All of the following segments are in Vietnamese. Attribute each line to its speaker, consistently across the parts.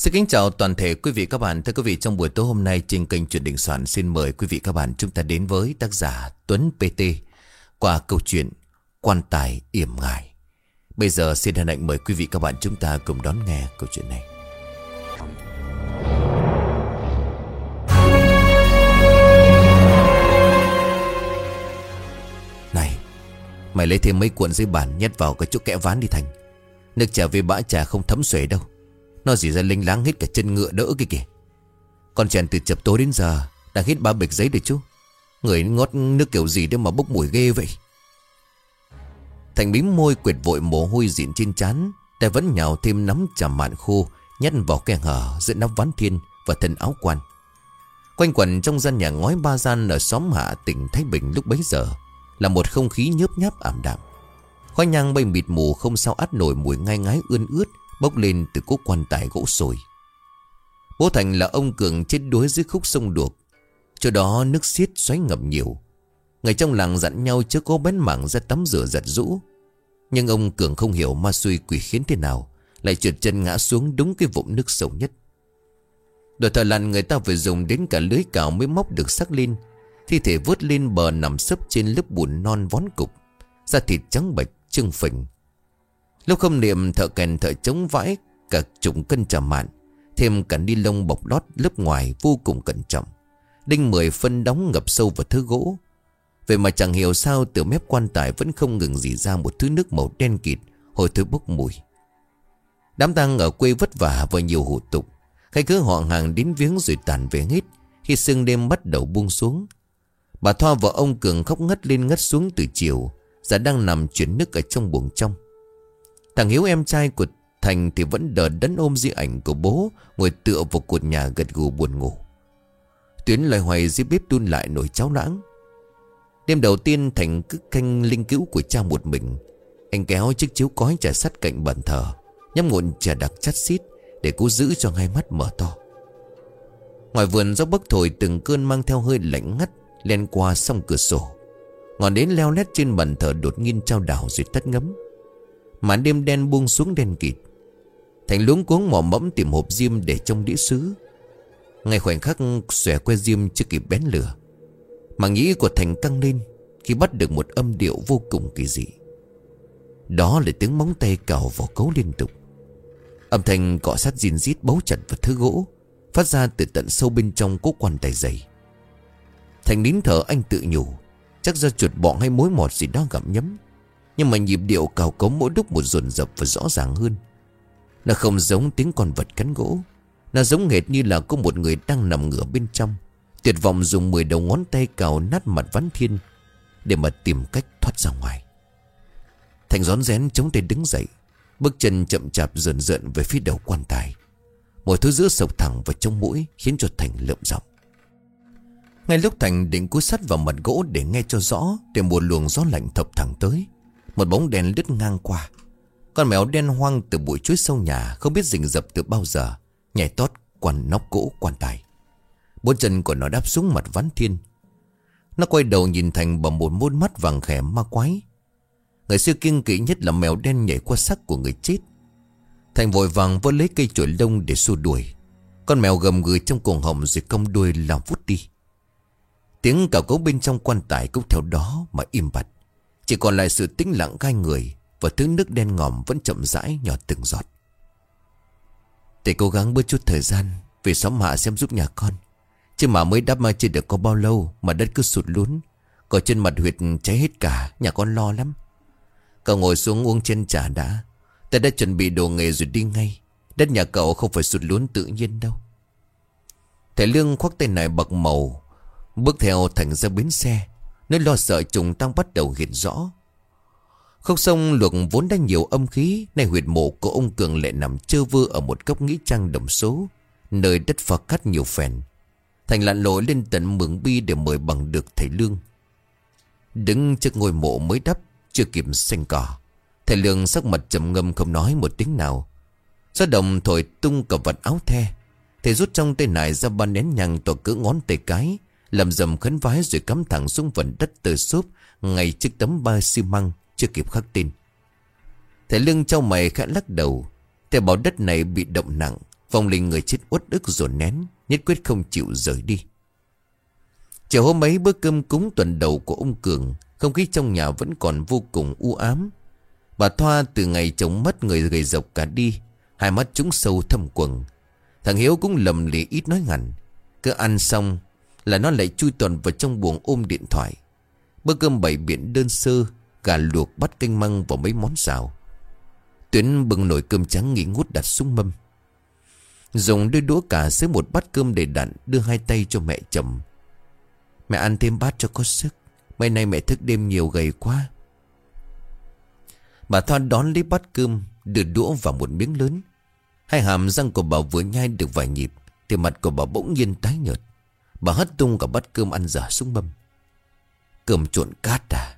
Speaker 1: Xin kính chào toàn thể quý vị các bạn. Thưa quý vị, trong buổi tối hôm nay trên kênh Chuyện Đình Soạn xin mời quý vị các bạn chúng ta đến với tác giả Tuấn PT qua câu chuyện Quan tài yểm ngài. Bây giờ xin hân hạnh mời quý vị các bạn chúng ta cùng đón nghe câu chuyện này. Này, mày lấy thêm mấy cuộn giấy bản nhét vào cái chỗ kẽ ván đi Thành. Nước trà về bã trà không thấm xuể đâu. Nó dì ra linh láng hết cả chân ngựa đỡ kìa kìa. Con chèn từ chập tối đến giờ Đang hết ba bịch giấy rồi chú. Người ngót nước kiểu gì để mà bốc mùi ghê vậy? Thành bím môi quệt vội mồ hôi diện trên chán Tay vẫn nhào thêm nắm trà mạn khô, Nhét vào cái hở giữa nắp ván thiên Và thân áo quan. Quanh quẩn trong gian nhà ngói ba gian Ở xóm hạ tỉnh, Thái Bình lúc bấy giờ Là một không khí nhớp nháp ảm đạm. Khói nhang bay mịt mù không sao át nổi mùi ngai ngái ươn ướt Bốc lên từ cố quan tài gỗ sồi. Bố Thành là ông Cường chết đuối dưới khúc sông đuộc Chỗ đó nước xiết xoáy ngập nhiều. Người trong làng dặn nhau chưa có bén mảng ra tắm rửa giặt rũ. Nhưng ông Cường không hiểu ma xui quỷ khiến thế nào, Lại trượt chân ngã xuống đúng cái vụn nước sâu nhất. Đổi thời lặn người ta phải dùng đến cả lưới cào mới móc được sắc lên, Thi thể vớt lên bờ nằm sấp trên lớp bùn non vón cục, Da thịt trắng bạch trưng phình. Lúc không niệm thợ kèn thợ chống vãi, Cả chủng cân trà mạn, Thêm cả ni lông bọc lót lớp ngoài vô cùng cẩn trọng. Đinh mười phân đóng ngập sâu vào thứ gỗ. Vậy mà chẳng hiểu sao từ mép quan tài vẫn không ngừng dì ra một thứ nước màu đen kịt Hồi thứ bốc mùi. Đám tang ở quê vất vả và nhiều hủ tục. Khách cứ họ hàng đến viếng rồi tàn về hết, Khi sương đêm bắt đầu buông xuống. Bà Thoa và ông Cường khóc ngất lên ngất xuống từ chiều Giả đang nằm chuyển nước ở trong buồng trong. Thằng Hiếu em trai của Thành thì vẫn đờ đấn ôm di ảnh của bố, Ngồi tựa vào cột nhà gật gù buồn ngủ. Tuyến loài hoài dưới bếp đun lại nồi cháo lãng Đêm đầu tiên, Thành cứ canh linh cữu của cha một mình. Anh kéo chiếc chiếu cói trà sắt cạnh bàn thờ, Nhắm ngụn trà đặc chắt xít Để cố giữ cho hai mắt mở to. Ngoài vườn gió bấc thổi, từng cơn mang theo hơi lạnh ngắt Len qua song cửa sổ. Ngọn đến leo lét trên bàn thờ đột nhiên trao đảo rồi tắt ngấm. Màn đêm đen buông xuống đen kịt. Thành luống cuống mò mẫm tìm hộp diêm để trong đĩa sứ. Ngay khoảnh khắc xòe que diêm chưa kịp bén lửa, Mà nghĩ của Thành căng lên Khi bắt được một âm điệu vô cùng kỳ dị. Đó là tiếng móng tay cào vào cấu liên tục. Âm thanh cọ sát gìn rít bấu chặt vào thứ gỗ, Phát ra từ tận sâu bên trong cố quan tài dày. Thành nín thở anh tự nhủ, Chắc ra chuột bọ hay mối mọt gì đó gặm nhấm nhưng mà nhịp điệu cào cống mỗi lúc một dồn dập và rõ ràng hơn. Nó không giống tiếng con vật cắn gỗ. Nó giống hệt như là có một người đang nằm ngửa bên trong. Tuyệt vọng dùng 10 đầu ngón tay cào nát mặt ván thiên Để mà tìm cách thoát ra ngoài. Thành rón rén chống tay đứng dậy. Bước chân chậm chạp dần dần về phía đầu quan tài. Mọi thứ giữa sộc thẳng vào trong mũi Khiến cho Thành lợm giọng. Ngay lúc Thành định cúi sắt vào mặt gỗ để nghe cho rõ, Để một luồng gió lạnh thập thẳng tới một bóng đèn lướt ngang qua. Con mèo đen hoang từ bụi chuối sâu nhà Không biết rình rập từ bao giờ, Nhảy tót quằn nóc gỗ quan tài Bốn chân của nó đáp xuống mặt ván thiên. Nó quay đầu nhìn Thành bằng một môn mắt vàng khẽ ma quái. Người xưa kiêng kỵ nhất là mèo đen nhảy qua sắc của người chết. Thành vội vàng vơ lấy cây chổi lông để xua đuổi. Con mèo gầm gừ trong cuồng họng rồi cong đuôi lao vút đi. Tiếng cào cấu bên trong quan tài cũng theo đó mà im bặt chỉ còn lại sự tĩnh lặng gai người Và thứ nước đen ngòm vẫn chậm rãi nhỏ từng giọt. Tề cố gắng bớt chút thời gian về xóm hạ xem giúp nhà con. Chứ mà mới đắp mà chưa được có bao lâu Mà đất cứ sụt lún, Có trên mặt huyệt cháy hết cả, Nhà con lo lắm. Cậu ngồi xuống uống chân trà đã, Ta đã chuẩn bị đồ nghề rồi đi ngay. Đất nhà cậu không phải sụt lún tự nhiên đâu. Thầy Lương khoác tay này bậc màu, Bước theo Thành ra bến xe. Nơi lo sợ trùng tăng bắt đầu hiện rõ. Khúc sông luộc vốn đã nhiều âm khí, Nay huyệt mộ của ông Cường lại nằm chơ vơ Ở một góc nghĩ trang đồng số, Nơi đất phật cắt nhiều phèn. Thành lặn lội lên tận mường bi Để mời bằng được thầy Lương. Đứng trước ngôi mộ mới đắp, Chưa kịp xanh cỏ. Thầy Lương sắc mặt trầm ngâm không nói một tiếng nào. Gió đồng thổi tung cả vật áo the. Thầy rút trong tay nải ra ba nén nhằng tỏ cỡ ngón tay cái Lầm dầm khấn vái rồi cắm thẳng xuống phần đất từ xốp, Ngay trước tấm ba xi măng, Chưa kịp khắc tin Thầy lưng trao mày khẽ lắc đầu. Thầy bảo đất này bị động nặng Vòng linh người chết uất ức dồn nén, Nhất quyết không chịu rời đi. Chiều hôm ấy, bữa cơm cúng tuần đầu của ông Cường, Không khí trong nhà vẫn còn vô cùng u ám. Bà Thoa từ ngày chồng mất người gầy dọc cả đi, Hai mắt chúng sâu thâm quầng. Thằng Hiếu cũng lầm lì ít nói ngắn. Cứ ăn xong là nó lại chui toàn vào trong buồng ôm điện thoại. Bữa cơm bảy biển đơn sơ, Gà luộc bắt canh măng và mấy món xào. Tuyến bưng nồi cơm trắng nghỉ ngút đặt xuống mâm. Dùng đôi đũa cả xới một bát cơm để đặn, Đưa hai tay cho mẹ chồng. Mẹ ăn thêm bát cho có sức. Mấy nay mẹ thức đêm nhiều gầy quá. Bà Thoa đón lấy bát cơm, Đưa đũa vào một miếng lớn. Hai hàm răng của bà vừa nhai được vài nhịp, Thì mặt của bà bỗng nhiên tái nhợt. Bà hất tung cả bát cơm ăn dở xuống mâm Cơm trộn cát à?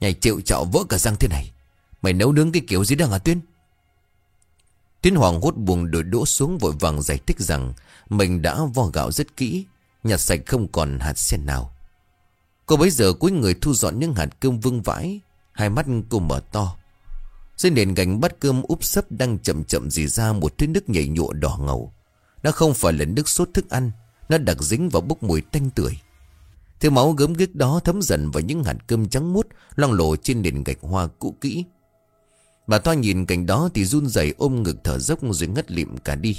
Speaker 1: Nhảy chịu chạo vỡ cả răng thế này. Mày nấu nướng cái kiểu gì đang hả Tuyên? Tuyên Hoàng hốt buồn đổi đỗ xuống vội vàng giải thích rằng Mình đã vo gạo rất kỹ, Nhặt sạch không còn hạt sen nào. Cô bấy giờ cuối người thu dọn những hạt cơm vương vãi, Hai mắt cô mở to. Dưới nền gánh bát cơm úp sấp đang chậm chậm dì ra một thứ nước nhảy nhụa đỏ ngầu. Nó không phải là nước sốt thức ăn nó đặc dính vào bốc mùi tanh tưởi. Thứ máu gớm ghiếc đó thấm dần vào những hạt cơm trắng mút, Loang lộ trên nền gạch hoa cũ kỹ. Bà Thoa nhìn cảnh đó thì run rẩy ôm ngực thở dốc rồi ngất lịm cả đi.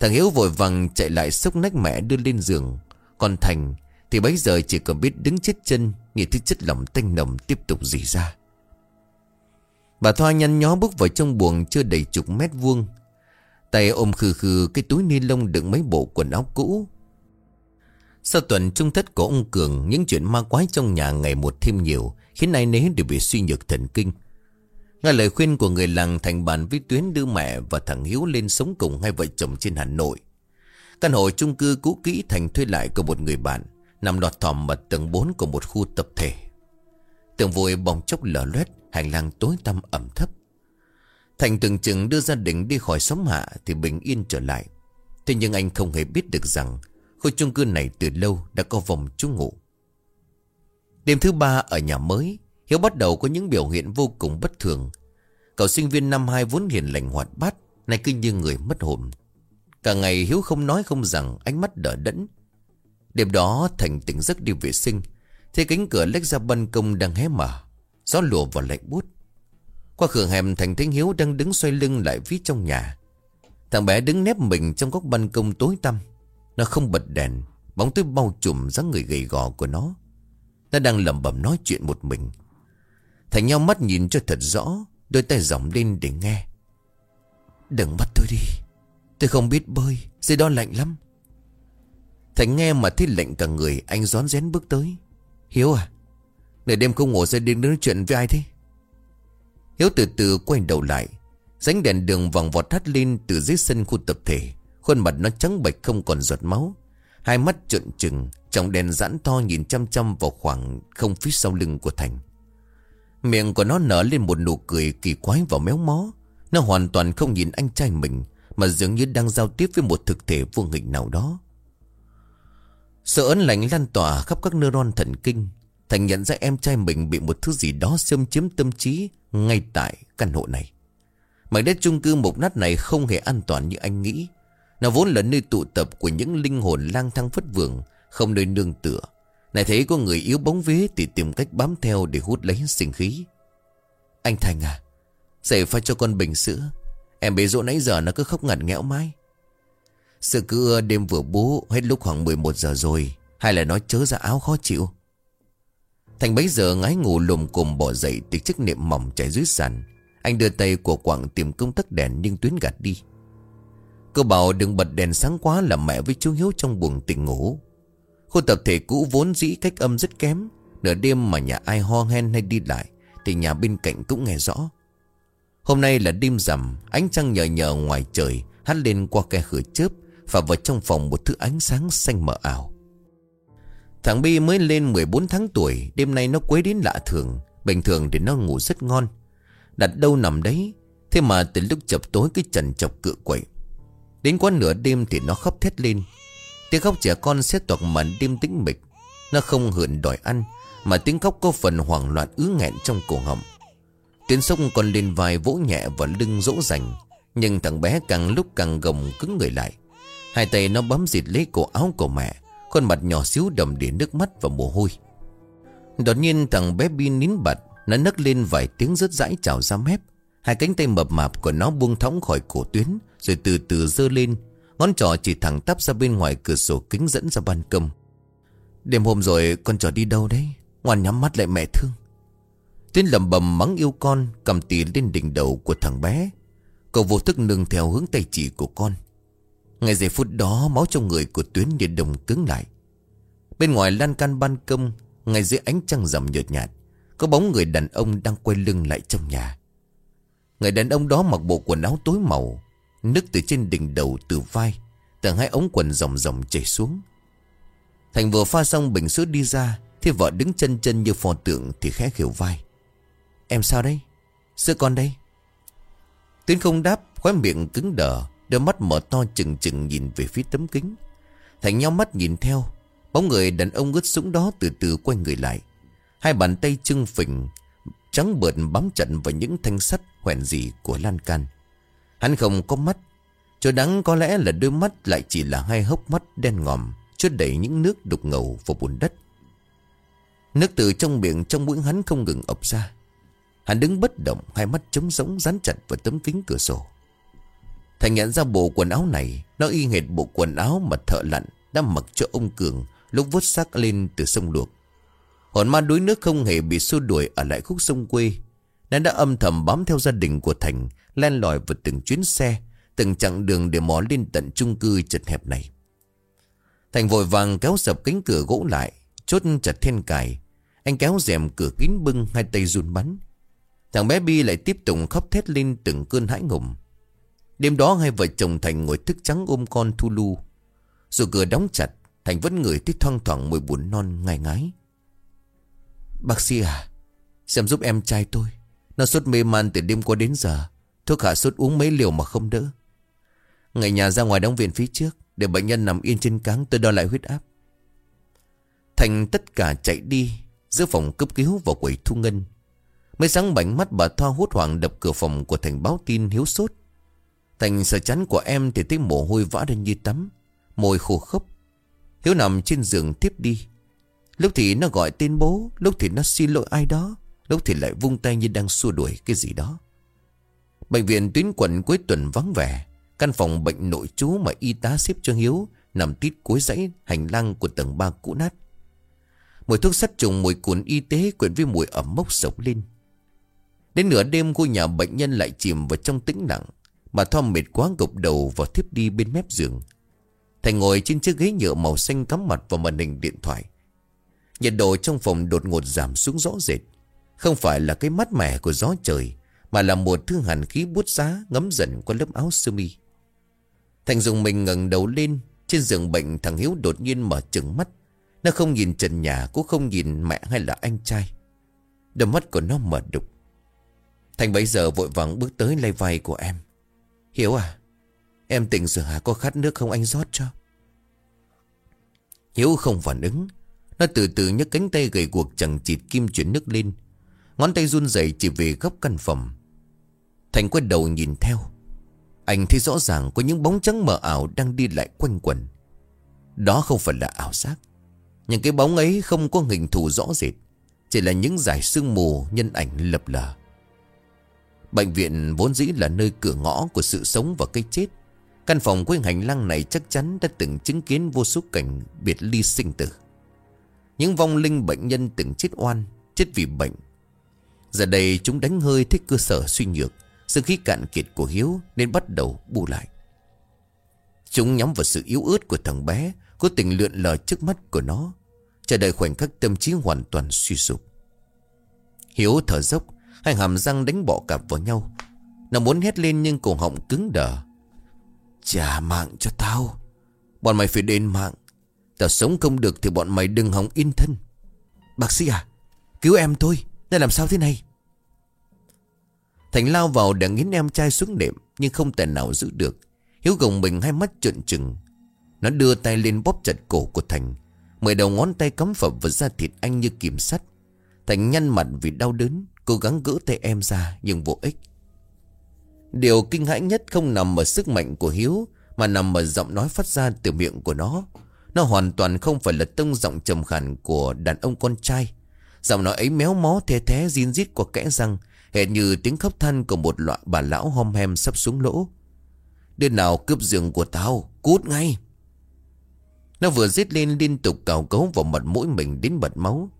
Speaker 1: Thằng Hiếu vội vàng chạy lại sốc nách mẹ đưa lên giường. Còn Thành thì bấy giờ chỉ còn biết đứng chết chân Nhìn thứ chất lỏng tanh nồng tiếp tục dì ra. Bà Thoa nhăn nhó bước vào trong buồng chưa đầy chục mét vuông. Tay ôm khừ khừ cái túi ni lông đựng mấy bộ quần áo cũ Sau tuần trung thất của ông Cường Những chuyện ma quái trong nhà ngày một thêm nhiều Khiến ai nấy đều bị suy nhược thần kinh Nghe lời khuyên của người làng thành bàn với Tuyến đưa mẹ và thằng Hiếu lên sống cùng hai vợ chồng trên Hà Nội. Căn hộ chung cư cũ kỹ thành thuê lại của một người bạn, nằm lọt thỏm ở tầng 4 của một khu tập thể. Tường vội bóng chốc lở loét, hành lang tối tăm ẩm thấp. Thành từng chừng đưa gia đình đi khỏi xóm hạ thì bình yên trở lại. Thế nhưng anh không hề biết được rằng khu chung cư này từ lâu đã có vòng trú ngụ. Đêm thứ ba ở nhà mới, Hiếu bắt đầu có những biểu hiện vô cùng bất thường. Cậu sinh viên năm hai vốn hiền lành hoạt bát, nay cứ như người mất hồn. Cả ngày Hiếu không nói không rằng, ánh mắt đỡ đẫn. Đêm đó Thành tỉnh giấc đi vệ sinh, thấy cánh cửa lách ra ban công đang hé mở, gió lùa vào lạnh bút. Qua cửa hẻm Thành Thánh Hiếu đang đứng xoay lưng lại phía trong nhà. Thằng bé đứng nép mình trong góc ban công tối tăm. Nó không bật đèn, bóng tối bao trùm dáng người gầy gò của nó. Nó đang lẩm bẩm nói chuyện một mình. Thành nhau mắt nhìn cho thật rõ Đôi tay giỏng lên để nghe Đừng bắt tôi đi Tôi không biết bơi Dưới đó lạnh lắm Thành nghe mà thấy lạnh cả người Anh rón rén bước tới Hiếu à Nửa đêm không ngủ ra đi nói chuyện với ai thế Hiếu từ từ quay đầu lại Ránh đèn đường vòng vọt thắt lên Từ dưới sân khu tập thể Khuôn mặt nó trắng bệch không còn giọt máu Hai mắt trợn trừng Trong đèn giãn to nhìn chăm chăm vào khoảng Không phía sau lưng của Thành Miệng của nó nở lên một nụ cười kỳ quái và méo mó. Nó hoàn toàn không nhìn anh trai mình, mà dường như đang giao tiếp với một thực thể vô hình nào đó. Sợ ấn lạnh lan tỏa khắp các neuron thần kinh. Thành nhận ra em trai mình bị một thứ gì đó xâm chiếm tâm trí ngay tại căn hộ này. Mảnh đất chung cư mục nát này không hề an toàn như anh nghĩ. Nó vốn là nơi tụ tập của những linh hồn lang thang phất vượng, không nơi nương tựa. Này thấy có người yếu bóng vế Thì tìm cách bám theo để hút lấy sinh khí Anh Thành à Dậy pha cho con bình sữa Em bé dỗ nãy giờ nó cứ khóc ngặt nghẽo mãi Sự cứ đêm vừa bố Hết lúc khoảng 11 giờ rồi Hay là nó chớ ra áo khó chịu Thành bấy giờ ngái ngủ lùm cùm bỏ dậy Từ chiếc niệm mỏng chảy dưới sàn. Anh đưa tay của quảng tìm công tắc đèn Nhưng tuyến gạt đi. Cô bảo đừng bật đèn sáng quá Là mẹ với chú Hiếu trong buồng tỉnh ngủ. Khu tập thể cũ vốn dĩ cách âm rất kém. Nửa đêm mà nhà ai ho hen hay đi lại, Thì nhà bên cạnh cũng nghe rõ. Hôm nay là đêm rằm, Ánh trăng nhờ nhờ ngoài trời, Hắt lên qua khe khử chớp Và vào trong phòng một thứ ánh sáng xanh mờ ảo. Thằng Bi mới lên 14 tháng tuổi, Đêm nay nó quấy đến lạ thường, Bình thường thì nó ngủ rất ngon. Đặt đâu nằm đấy, Thế mà từ lúc chập tối cái trần chọc cựa quậy. Đến quá nửa đêm thì nó khóc thét lên. Tiếng khóc trẻ con sẽ toạc màn đêm tĩnh mịch. Nó không hưởng đòi ăn, Mà tiếng khóc có phần hoảng loạn ứ nghẹn trong cổ họng. Tiến sông còn lên vai vỗ nhẹ vào lưng dỗ dành, Nhưng thằng bé càng lúc càng gồng cứng người lại. Hai tay nó bấm dịt lấy cổ áo của mẹ. Khuôn mặt nhỏ xíu đầm đìa nước mắt và mồ hôi. Đột nhiên thằng bé Bin nín bật Nó nấc lên vài tiếng rớt rãi trào ra mép. Hai cánh tay mập mạp của nó buông thõng khỏi cổ tuyến, Rồi từ từ dơ lên. Ngón trỏ chỉ thẳng tắp ra bên ngoài cửa sổ kính dẫn ra ban công. Đêm hôm rồi con trò đi đâu đấy? Ngoan nhắm mắt lại mẹ thương. Tuyến lầm bầm mắng yêu con, Cầm tì lên đỉnh đầu của thằng bé. Cậu vô thức nương theo hướng tay chỉ của con. Ngay giây phút đó, Máu trong người của Tuyến như đồng cứng lại. Bên ngoài lan can ban công, Ngay dưới ánh trăng rằm nhợt nhạt, Có bóng người đàn ông đang quay lưng lại trong nhà. Người đàn ông đó mặc bộ quần áo tối màu Nước từ trên đỉnh đầu từ vai, Từ hai ống quần ròng ròng chảy xuống. Thành vừa pha xong bình sữa đi ra, Thì vợ đứng chân chân như phò tượng Thì khẽ khều vai. Em sao đây Sữa con đây Tuyến không đáp, khóe miệng cứng đờ. Đôi mắt mở to chừng chừng nhìn về phía tấm kính. Thành nhau mắt nhìn theo, Bóng người đàn ông ướt sũng đó từ từ quay người lại. Hai bàn tay trưng phình, Trắng bợt bám chặt vào những thanh sắt hoèn gì của lan can. Hắn không có mắt, Cho đắng có lẽ là đôi mắt lại chỉ là hai hốc mắt đen ngòm, Chứa đầy những nước đục ngầu vào bùn đất. Nước từ trong miệng trong mũi hắn không ngừng ập ra. Hắn đứng bất động, Hai mắt trống rỗng dán chặt vào tấm kính cửa sổ. Thành nhận ra bộ quần áo này. Nó y hệt bộ quần áo mà thợ lặn Đã mặc cho ông Cường Lúc vớt xác lên từ sông luộc. Hồn ma đuối nước không hề bị xua đuổi Ở lại khúc sông quê. Nó đã âm thầm bám theo gia đình của Thành, Len lỏi vào từng chuyến xe, Từng chặng đường để mò lên tận chung cư chật hẹp này. Thành vội vàng kéo sập cánh cửa gỗ lại, Chốt chặt thiên cài. Anh kéo rèm cửa kín bưng, Hai tay run bắn. Thằng bé Bi lại tiếp tục khóc thét lên từng cơn hãi ngùng Đêm đó hai vợ chồng Thành ngồi thức trắng ôm con Thu Lu. Dù cửa đóng chặt, Thành vẫn ngửi thấy thoang thoảng mùi buồn non ngai ngái. Bác sĩ à Xem giúp em trai tôi. Nó sốt mê man từ đêm qua đến giờ. Thuốc hạ sốt uống mấy liều mà không đỡ. Ngày nhà ra ngoài đóng viện phía trước, Để bệnh nhân nằm yên trên cáng, tôi đo lại huyết áp. Thành tất cả chạy đi, Giữa phòng cấp cứu vào quầy thu ngân. Mới sáng bảnh mắt, bà Thoa hốt hoảng đập cửa phòng của Thành báo tin hiếu sốt. Thành sợ chắn của em thì thấy mồ hôi vã lên như tắm. Môi khô khốc. Hiếu nằm trên giường tiếp đi. Lúc thì nó gọi tên bố, Lúc thì nó xin lỗi ai đó, Lúc thì lại vung tay như đang xua đuổi cái gì đó. Bệnh viện tuyến quận cuối tuần vắng vẻ. Căn phòng bệnh nội trú mà y tá xếp cho Hiếu Nằm tít cuối dãy hành lang của tầng 3 cũ nát. Mùi thuốc sát trùng, mùi cuốn y tế quyện với mùi ẩm mốc sộc lên. Đến nửa đêm, ngôi nhà bệnh nhân lại chìm vào trong tĩnh lặng. Bà Thom mệt quá gục đầu vào thiếp đi bên mép giường. Thành ngồi trên chiếc ghế nhựa màu xanh cắm mặt vào màn hình điện thoại. Nhiệt độ trong phòng đột ngột giảm xuống rõ rệt. Không phải là cái mát mẻ của gió trời, Mà là một thứ hàn khí bút giá ngấm dần qua lớp áo sơ mi. Thành dùng mình ngẩng đầu lên, Trên giường bệnh thằng Hiếu đột nhiên mở trừng mắt. Nó không nhìn trần nhà, Cũng không nhìn mẹ hay là anh trai. Đôi mắt của nó mở đục. Thành bấy giờ vội vàng bước tới lay vai của em. Hiếu à Em tỉnh rồi hả có khát nước không anh rót cho? Hiếu không phản ứng. Nó từ từ nhấc cánh tay gầy guộc chẳng chịt kim chuyển nước lên. Ngón tay run rẩy chỉ về góc căn phòng. Thành quay đầu nhìn theo. Anh thấy rõ ràng có những bóng trắng mờ ảo đang đi lại quanh quẩn Đó không phải là ảo giác. Những cái bóng ấy không có hình thù rõ rệt, Chỉ là những giải sương mù nhân ảnh lập lờ. Bệnh viện vốn dĩ là nơi cửa ngõ của sự sống và cái chết. Căn phòng quanh hành lang này chắc chắn đã từng chứng kiến vô số cảnh biệt ly sinh tử. Những vong linh bệnh nhân từng chết oan, chết vì bệnh. Giờ đây chúng đánh hơi thích cơ sở suy nhược Sự khí cạn kiệt của Hiếu nên bắt đầu bù lại. Chúng nhắm vào sự yếu ớt của thằng bé Cố tình lượn lờ trước mắt của nó. Chờ đợi khoảnh khắc tâm trí hoàn toàn suy sụp. Hiếu thở dốc Hai hàm răng đánh bỏ cặp vào nhau. Nó muốn hét lên nhưng cổ họng cứng đờ. Trả mạng cho tao. Bọn mày phải đền mạng. Tao sống không được thì bọn mày đừng hòng yên thân. Bác sĩ à Cứu em tôi. Đây làm sao thế này? Thành lao vào để nghiến em trai xuống đệm Nhưng không thể nào giữ được. Hiếu gồng mình hai mắt trợn trừng. Nó đưa tay lên bóp chặt cổ của Thành, Mười đầu ngón tay cắm phập vào da thịt anh như kìm sắt. Thành nhăn mặt vì đau đớn. Cố gắng gỡ tay em ra, nhưng vô ích. Điều kinh hãi nhất không nằm ở sức mạnh của Hiếu, Mà nằm ở giọng nói phát ra từ miệng của nó. Nó hoàn toàn không phải là tông giọng trầm khàn của đàn ông con trai. Giọng nói ấy méo mó thế thế zin rít qua kẽ răng, Hệt như tiếng khóc than của một loại bà lão hom hem sắp xuống lỗ. Đứa nào cướp giường của tao, Cút ngay. Nó vừa giết lên liên tục cào cấu vào mặt mũi mình đến bật máu.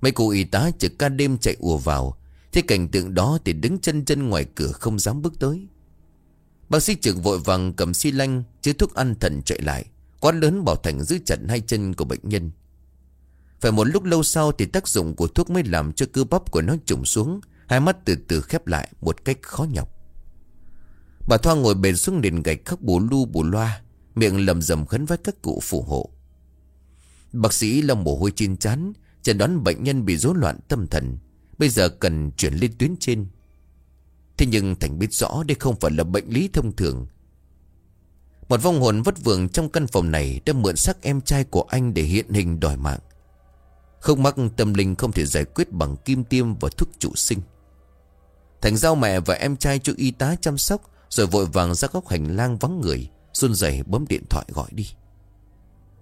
Speaker 1: Mấy cô y tá trực ca đêm chạy ùa vào. Thế cảnh tượng đó thì đứng chân chân ngoài cửa không dám bước tới. Bác sĩ trực vội vàng cầm xi lanh, chứa thuốc ăn thần chạy lại. Quán lớn bảo Thành giữ chặt hai chân của bệnh nhân. Phải một lúc lâu sau Thì tác dụng của thuốc mới làm cho cơ bắp của nó trùng xuống, Hai mắt từ từ khép lại Một cách khó nhọc. Bà Thoa ngồi bền xuống nền gạch khóc bù lu bù loa, Miệng lầm rầm khấn với các cụ phù hộ. Bác sĩ lau mồ hôi chín chán Chẩn đoán bệnh nhân bị rối loạn tâm thần. Bây giờ cần chuyển lên tuyến trên. Thế nhưng Thành biết rõ đây không phải là bệnh lý thông thường. Một vong hồn vất vưởng trong căn phòng này Đã mượn sắc em trai của anh để hiện hình đòi mạng. Không mắc tâm linh không thể giải quyết bằng kim tiêm và thuốc trụ sinh. Thành giao mẹ và em trai cho y tá chăm sóc, Rồi vội vàng ra góc hành lang vắng người, run rẩy bấm điện thoại gọi đi.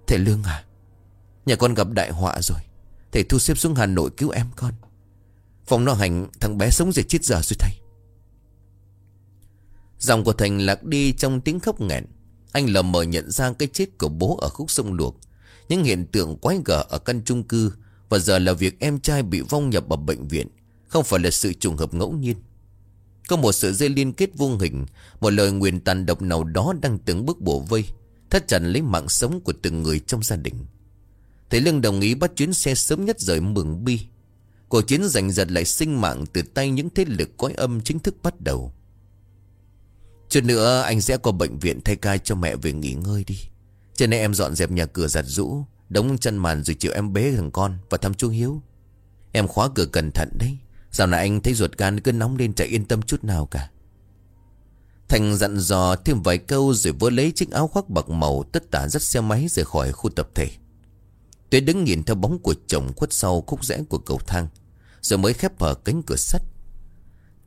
Speaker 1: Thầy Lương à Nhà con gặp đại họa rồi. Thầy thu xếp xuống Hà Nội cứu em con. Phòng nó hành, thằng bé sống rồi chết giờ rồi thầy. Dòng của Thành lạc đi trong tiếng khóc nghẹn. Anh lờ mờ nhận ra cái chết của bố ở khúc sông luộc. Những hiện tượng quái gở ở căn chung cư Và giờ là việc em trai bị vong nhập ở bệnh viện, Không phải là sự trùng hợp ngẫu nhiên. Có một sự dây liên kết vô hình, Một lời nguyền tàn độc nào đó đang từng bước bổ vây, Thắt chặt lấy mạng sống của từng người trong gia đình. Thầy Lương đồng ý bắt chuyến xe sớm nhất rời Mường Bi Cuộc chiến giành giật lại sinh mạng từ tay những thế lực cõi âm chính thức bắt đầu. Chút nữa anh sẽ qua bệnh viện thay ca cho mẹ về nghỉ ngơi đi. trên nên em dọn dẹp nhà cửa giặt rũ, đóng chân màn rồi chịu em bế thằng con và thăm chú Hiếu. Em khóa cửa cẩn thận đấy. Dạo này anh thấy ruột gan cứ nóng lên chạy yên tâm chút nào cả. Thành dặn dò thêm vài câu rồi vỡ lấy chiếc áo khoác bạc màu tất tả dắt xe máy rời khỏi khu tập thể. Tuế đứng nhìn theo bóng của chồng khuất sau khúc rẽ của cầu thang. Rồi mới khép hở cánh cửa sắt.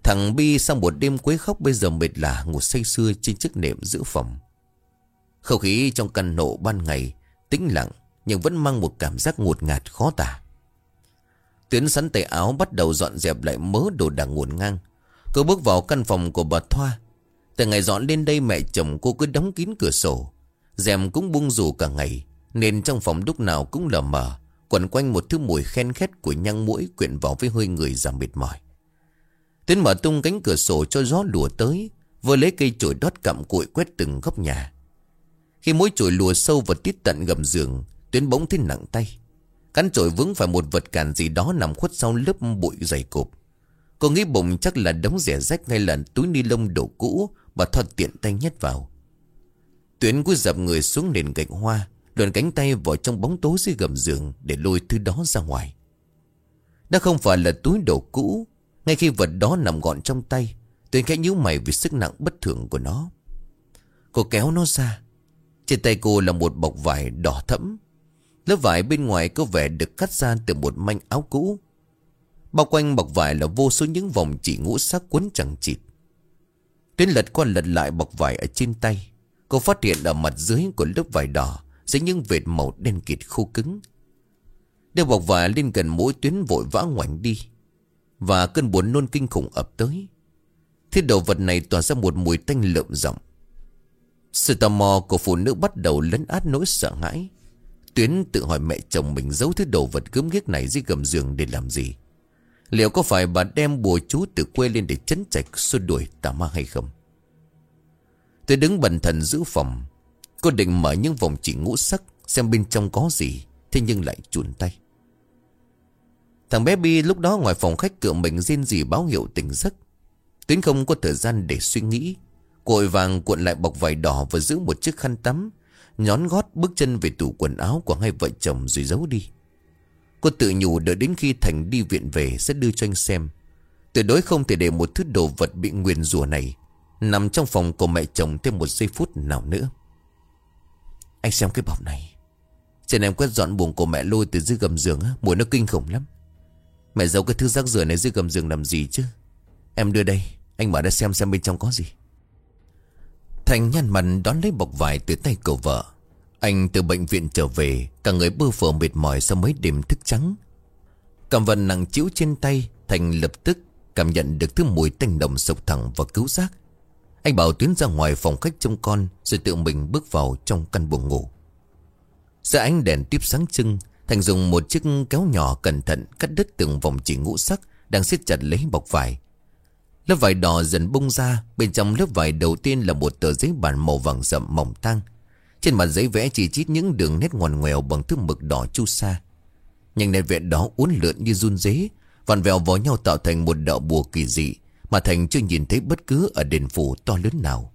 Speaker 1: Thằng Bi sau một đêm quấy khóc Bây giờ mệt lạ ngủ say sưa trên chiếc nệm giữ phòng. Không khí trong căn nộ ban ngày Tĩnh lặng Nhưng vẫn mang một cảm giác ngột ngạt khó tả. Tuyến sắn tay áo bắt đầu dọn dẹp lại mớ đồ đạc ngổn ngang. Cô bước vào căn phòng của bà Thoa. Từ ngày dọn lên đây mẹ chồng cô cứ đóng kín cửa sổ, rèm cũng buông rủ cả ngày. Nên trong phòng lúc nào cũng lờ mờ, Quẩn quanh một thứ mùi khen khét của nhang mũi Quyện vào với hơi người giảm mệt mỏi. Tiến mở tung cánh cửa sổ cho gió lùa tới Vừa lấy cây chổi đót cặm cụi quét từng góc nhà. Khi mỗi chổi lùa sâu vào tít tận gầm giường, Tuyến bỗng thấy nặng tay. Cắn chổi vướng phải một vật cản gì đó nằm khuất sau lớp bụi dày cộp. Cô nghĩ bụng chắc là đống rẻ rách ngay là túi ni lông đổ cũ Bà thoạt tiện tay nhét vào. Tuyến cúi dập người xuống nền gạch hoa Luồn cánh tay vào trong bóng tối dưới gầm giường Để lôi thứ đó ra ngoài. Đó không phải là túi đồ cũ. Ngay khi vật đó nằm gọn trong tay, Tuyền khẽ nhíu mày vì sức nặng bất thường của nó. Cô kéo nó ra. Trên tay cô là một bọc vải đỏ thẫm. Lớp vải bên ngoài có vẻ được cắt ra từ một manh áo cũ. Bao quanh bọc vải là vô số những vòng chỉ ngũ sắc quấn chẳng chịt. Tuyến lật qua lật lại bọc vải ở trên tay. Cô phát hiện ở mặt dưới của lớp vải đỏ dưới những vệt màu đen kịt khô cứng. Đeo bọc vải lên gần mũi tuyến vội vã ngoảnh đi. Và cơn buồn nôn kinh khủng ập tới. Thế đồ vật này tỏa ra một mùi tanh lợm rộng Sự tò mò của phụ nữ bắt đầu lấn át nỗi sợ hãi. Tuyến tự hỏi mẹ chồng mình giấu thứ đồ vật gớm ghiếc này dưới gầm giường để làm gì? Liệu có phải bà đem bùa chú từ quê lên để chấn chạch xua đuổi tà ma hay không? Tôi đứng bần thần giữ phòng. Cô định mở những vòng chỉ ngũ sắc, Xem bên trong có gì, Thế nhưng lại chuồn tay. Thằng bé Bi lúc đó ngoài phòng khách cửa mình riêng gì báo hiệu tỉnh giấc. Tuyến không có thời gian để suy nghĩ. Cội vàng cuộn lại bọc vải đỏ Và giữ một chiếc khăn tắm, Nhón gót bước chân về tủ quần áo của hai vợ chồng rồi giấu đi. Cô tự nhủ đợi đến khi Thành đi viện về sẽ đưa cho anh xem. Tuyệt đối không thể để một thứ đồ vật bị nguyền rủa này Nằm trong phòng của mẹ chồng thêm một giây phút nào nữa anh xem cái bọc này. Trên em quét dọn buồng của mẹ lôi từ dưới gầm giường á, Mùi nó kinh khủng lắm. Mẹ giấu cái thứ rác rưởi này dưới gầm giường làm gì chứ? Em đưa đây, Anh mở ra xem xem bên trong có gì. Thành nhăn mặt đón lấy bọc vải từ tay cậu vợ. Anh từ bệnh viện trở về, Cả người bơ phờ mệt mỏi sau mấy đêm thức trắng. Cầm vật nặng chiếu trên tay, Thành lập tức cảm nhận được thứ mùi tanh đồng sộc thẳng và cứu giác. Anh bảo Tuyến ra ngoài phòng khách trông con, Rồi tự mình bước vào trong căn buồng ngủ. Giữa ánh đèn tiếp sáng trưng, Thành dùng một chiếc kéo nhỏ cẩn thận Cắt đứt từng vòng chỉ ngũ sắc Đang siết chặt lấy bọc vải. Lớp vải đỏ dần bung ra, Bên trong lớp vải đầu tiên là một tờ giấy bản màu vàng rậm mỏng tang. Trên mặt giấy vẽ chỉ chít những đường nét ngoằn ngoèo Bằng thứ mực đỏ chu sa. Nhưng nét vẽ đó uốn lượn như run dế Vằn vèo vào nhau tạo thành một đạo bùa kỳ dị. Mà Thành chưa nhìn thấy bất cứ ở đền phủ to lớn nào.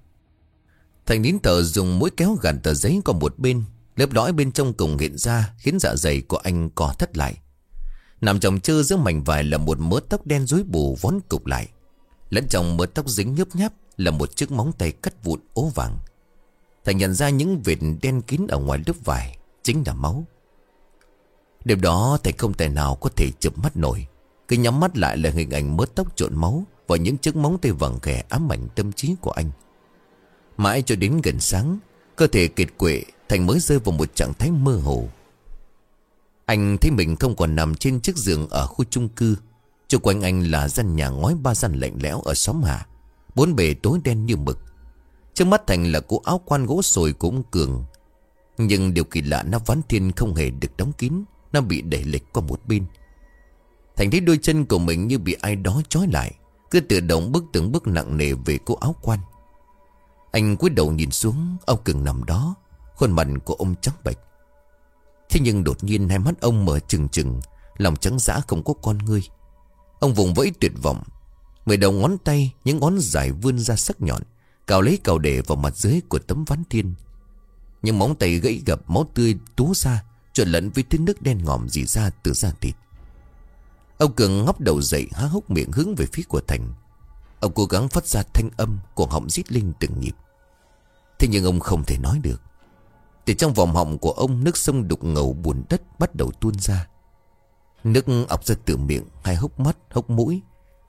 Speaker 1: Thành nín thở dùng mũi kéo gàn tờ giấy qua một bên, Lớp lõi bên trong cùng hiện ra Khiến dạ dày của anh co thất lại. Nằm chồng chơ giữa mảnh vải là một mớ tóc đen rối bù vón cục lại. Lẫn trong mớ tóc dính nhấp nháp Là một chiếc móng tay cắt vụn ố vàng. Thành nhận ra những vệt đen kín ở ngoài lớp vải, Chính là máu. Đêm đó Thành không thể nào có thể chụp mắt nổi, Cứ nhắm mắt lại là hình ảnh mớ tóc trộn máu. Và những chiếc móng tay vàng khẽ ám ảnh tâm trí của anh. Mãi cho đến gần sáng, Cơ thể kiệt quệ Thành mới rơi vào một trạng thái mơ hồ. Anh thấy mình không còn nằm trên chiếc giường ở khu chung cư. Chung quanh anh là gian nhà ngói ba gian lạnh lẽo ở xóm hạ Bốn bề tối đen như mực. Trước mắt Thành là cỗ áo quan gỗ sồi của ông Cường, Nhưng điều kỳ lạ nó ván thiên không hề được đóng kín, Nó bị đẩy lệch qua một bên. Thành thấy đôi chân của mình như bị ai đó trói lại. Cứ tự động bước từng bước nặng nề về cô áo quan. Anh cúi đầu nhìn xuống Ông Cường nằm đó, Khuôn mặt của ông trắng bệch. Thế nhưng đột nhiên hai mắt ông mở trừng trừng, Lòng trắng dã không có con ngươi. Ông vùng vẫy tuyệt vọng Mười đầu ngón tay, Những ngón dài vươn ra sắc nhọn, Cào lấy cào để vào mặt dưới của tấm ván thiên. Những móng tay gãy gập, Máu tươi túa ra Trộn lẫn với thứ nước đen ngòm dì ra từ da thịt. Ông Cường ngóc đầu dậy, há hốc miệng hướng về phía của Thành. Ông cố gắng phát ra thanh âm của họng rít lên từng nhịp. Thế nhưng ông không thể nói được. Từ trong vòng họng của ông, Nước sông đục ngầu buồn đất bắt đầu tuôn ra. Nước ọc ra từ miệng, Hai hốc mắt, hốc mũi,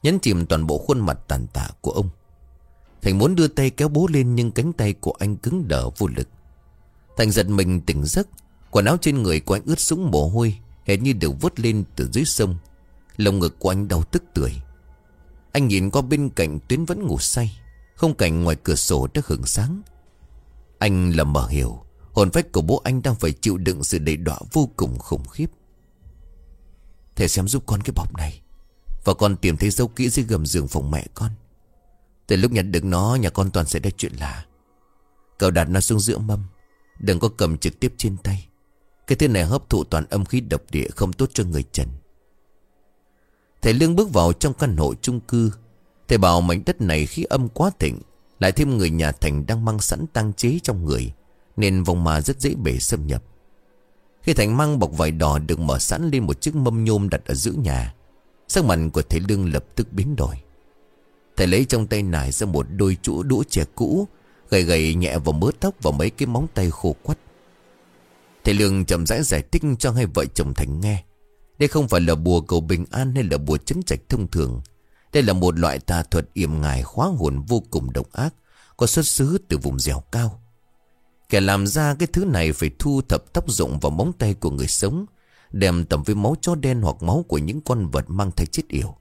Speaker 1: Nhấn chìm toàn bộ khuôn mặt tàn tạ của ông. Thành muốn đưa tay kéo bố lên, Nhưng cánh tay của anh cứng đờ vô lực. Thành giật mình tỉnh giấc, Quần áo trên người của anh ướt sũng mồ hôi, Hệt như được vớt lên từ dưới sông. Lồng ngực của anh đau tức tưởi. Anh nhìn qua bên cạnh Tuyến vẫn ngủ say Không cảnh ngoài cửa sổ đã hưởng sáng. Anh là mở hiểu, Hồn phách của bố anh đang phải chịu đựng sự đầy đọa vô cùng khủng khiếp. Thầy xem giúp con cái bọc này, Và con tìm thấy dấu kỹ dưới gầm giường phòng mẹ con. Từ lúc nhận được nó, Nhà con toàn sẽ ra chuyện lạ. Cậu đặt nó xuống giữa mâm, Đừng có cầm trực tiếp trên tay. Cái thứ này hấp thụ toàn âm khí độc địa Không tốt cho người trần. Thầy Lương bước vào trong căn hộ chung cư. Thầy bảo mảnh đất này khí âm quá thịnh, Lại thêm người nhà Thành đang mang sẵn tăng chế trong người, Nên vòng mà rất dễ bể xâm nhập. Khi Thành mang bọc vải đỏ được mở sẵn lên một chiếc mâm nhôm đặt ở giữa nhà, Sắc mặt của thầy Lương lập tức biến đổi. Thầy lấy trong tay nải ra một đôi chũ đũa trẻ cũ, Gầy gầy nhẹ vào mớ tóc và mấy cái móng tay khô quắt. Thầy Lương chậm rãi giải thích cho hai vợ chồng Thành nghe đây không phải là bùa cầu bình an hay là bùa chấn trạch thông thường. Đây là một loại tà thuật yểm ngài khóa hồn vô cùng độc ác, có xuất xứ từ vùng dẻo cao. Kẻ làm ra cái thứ này phải thu thập tóc rụng vào móng tay của người sống, đem tầm với máu chó đen hoặc máu của những con vật mang thai chết yểu.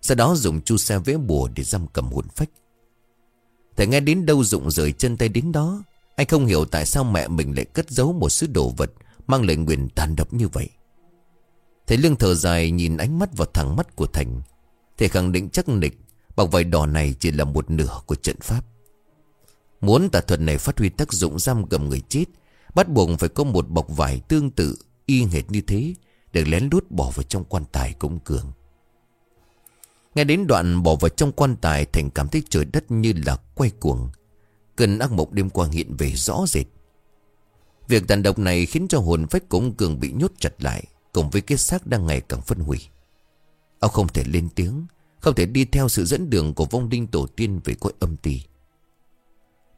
Speaker 1: Sau đó dùng chu xe vẽ bùa để giam cầm hồn phách. Thầy nghe đến đâu rụng rời chân tay đến đó, anh không hiểu tại sao mẹ mình lại cất giấu một thứ đồ vật mang lời nguyền tàn độc như vậy. Thầy Lương thở dài nhìn ánh mắt vào thẳng mắt của Thành. Thầy khẳng định chắc nịch, Bọc vải đỏ này chỉ là một nửa của trận pháp. Muốn tà thuật này phát huy tác dụng giam cầm người chết, Bắt buộc phải có một bọc vải tương tự Y hệt như thế Để lén lút bỏ vào trong quan tài công cường. Nghe đến đoạn bỏ vào trong quan tài, Thành cảm thấy trời đất như là quay cuồng. Cơn ác mộng đêm qua hiện về rõ rệt. Việc tàn độc này khiến cho hồn phách công cường bị nhốt chặt lại. Cùng với cái xác đang ngày càng phân hủy. Ông không thể lên tiếng, Không thể đi theo sự dẫn đường của vong linh tổ tiên về cõi âm tì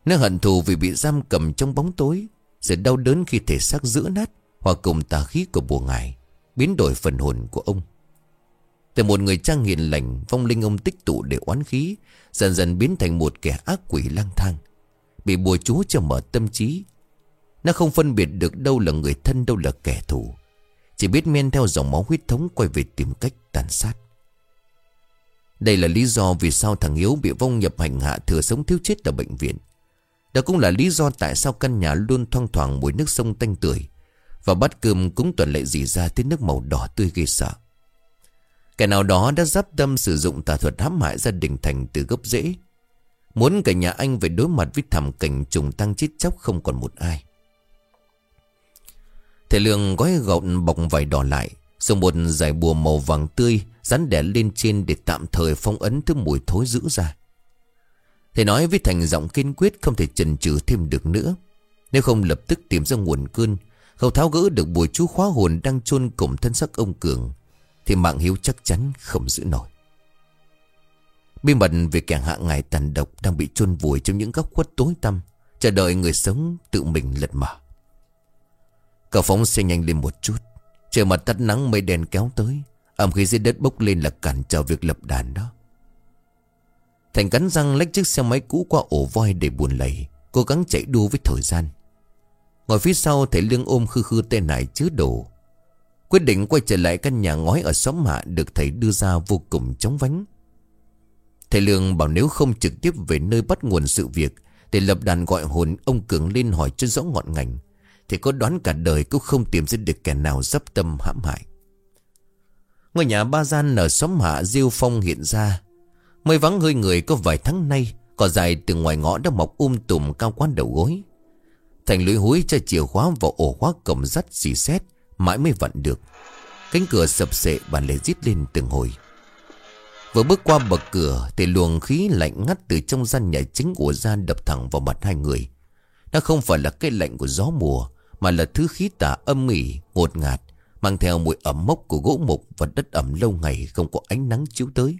Speaker 1: Nó hận thù vì bị giam cầm trong bóng tối Sẽ đau đớn khi thể xác giữa nát Hoặc cùng tà khí của bùa ngài Biến đổi phần hồn của ông. Từ một người trang hiền lành, Vong linh ông tích tụ để oán khí, Dần dần biến thành một kẻ ác quỷ lang thang, Bị bùa chú cho mở tâm trí. Nó không phân biệt được đâu là người thân, đâu là kẻ thù. Chỉ biết men theo dòng máu huyết thống Quay về tìm cách tàn sát Đây là lý do vì sao thằng Hiếu Bị vong nhập hành hạ thừa sống thiếu chết ở bệnh viện Đó cũng là lý do tại sao căn nhà luôn thoang thoảng mùi nước sông tanh tưởi Và bát cơm cũng tuần lệ dì ra tới nước màu đỏ tươi ghê sợ Kẻ nào đó đã giáp tâm sử dụng tà thuật hãm hại gia đình Thành từ gốc rễ. Muốn cả nhà anh phải đối mặt với thảm cảnh trùng tăng chết chóc không còn một ai. Thầy Lương gói gọn bọc vải đỏ lại, dùng một giải bùa màu vàng tươi dán đẻ lên trên để tạm thời phong ấn thứ mùi thối dữ ra. Thầy nói với Thành giọng kiên quyết không thể chần chừ thêm được nữa. Nếu không lập tức tìm ra nguồn cơn, không tháo gỡ được bùi chú khóa hồn đang chôn cùng thân sắc ông Cường thì mạng hiếu chắc chắn không giữ nổi Bí mật về kẻ hạ ngài tàn độc Đang bị chôn vùi trong những góc khuất tối tăm Chờ đợi người sống tự mình lật mở Cậu phóng xe nhanh lên một chút. Trời mặt tắt nắng mây đèn kéo tới Âm khí dưới đất bốc lên là cản trở việc lập đàn đó. Thành cắn răng lách chiếc xe máy cũ qua ổ voi để buồn lầy, Cố gắng chạy đua với thời gian. Ngồi phía sau, thấy lương ôm khư khư tên này chứa đồ. Quyết định quay trở lại căn nhà ngói ở xóm hạ được thầy đưa ra vô cùng chóng vánh. Thầy Lương bảo nếu không trực tiếp về nơi bắt nguồn sự việc để lập đàn gọi hồn ông Cường lên hỏi cho rõ ngọn ngành thì có đoán cả đời cũng không tìm ra được kẻ nào dấp tâm hãm hại. Ngôi nhà ba gian ở xóm hạ Diêu Phong hiện ra. Mới vắng hơi người có vài tháng nay, cỏ dài từ ngoài ngõ đã mọc um tùm cao quán đầu gối. Thành lưỡi húi cho chìa khóa vào ổ khóa cổng dắt xì xét. Mãi mới vặn được Cánh cửa sập sệ bàn lề rít lên từng hồi Vừa bước qua bậc cửa Thì luồng khí lạnh ngắt từ trong gian nhà chính của ra đập thẳng vào mặt hai người Nó không phải là cái lạnh của gió mùa mà là thứ khí tả âm mỉ, ngột ngạt Mang theo mùi ẩm mốc của gỗ mục Và đất ẩm lâu ngày không có ánh nắng chiếu tới.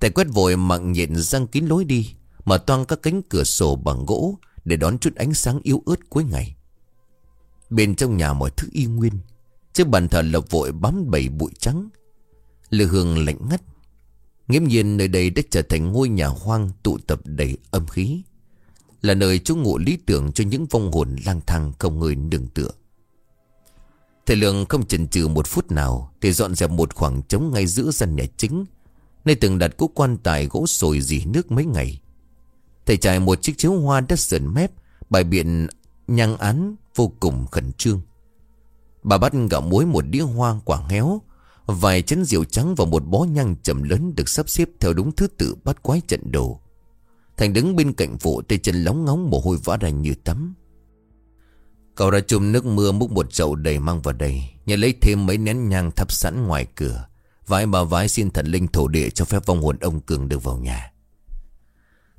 Speaker 1: Tài quét vội mặn nhện răng kín lối đi Mở toang các cánh cửa sổ bằng gỗ Để đón chút ánh sáng yếu ớt cuối ngày. Bên trong nhà mọi thứ y nguyên Chiếc bàn thờ lộc vội bám bầy bụi trắng. Lửa hương lạnh ngắt. Nghiêm nhiên nơi đây đã trở thành ngôi nhà hoang tụ tập đầy âm khí. Là nơi trú ngụ lý tưởng cho những vong hồn lang thang không người nương tựa Thầy Lượng không chần chừ một phút nào để dọn dẹp một khoảng trống ngay giữa gian nhà chính Nơi từng đặt cố quan tài gỗ sồi dì nước mấy ngày Thầy trải một chiếc chiếu hoa đất sườn mép Bài biện nhang án vô cùng khẩn trương. Bà bắt gạo muối một đĩa hoa quả héo, vài chén rượu trắng và một bó nhang chậm lớn được sắp xếp theo đúng thứ tự bắt quái trận đồ. Thành đứng bên cạnh vụ tay chân lóng ngóng mồ hôi vã ra như tắm. Cậu ra chùm nước mưa múc một chậu đầy mang vào đây, Nhà lấy thêm mấy nén nhang thắp sẵn ngoài cửa. Vái bà vái xin thần linh thổ địa cho phép vong hồn ông Cường được vào nhà.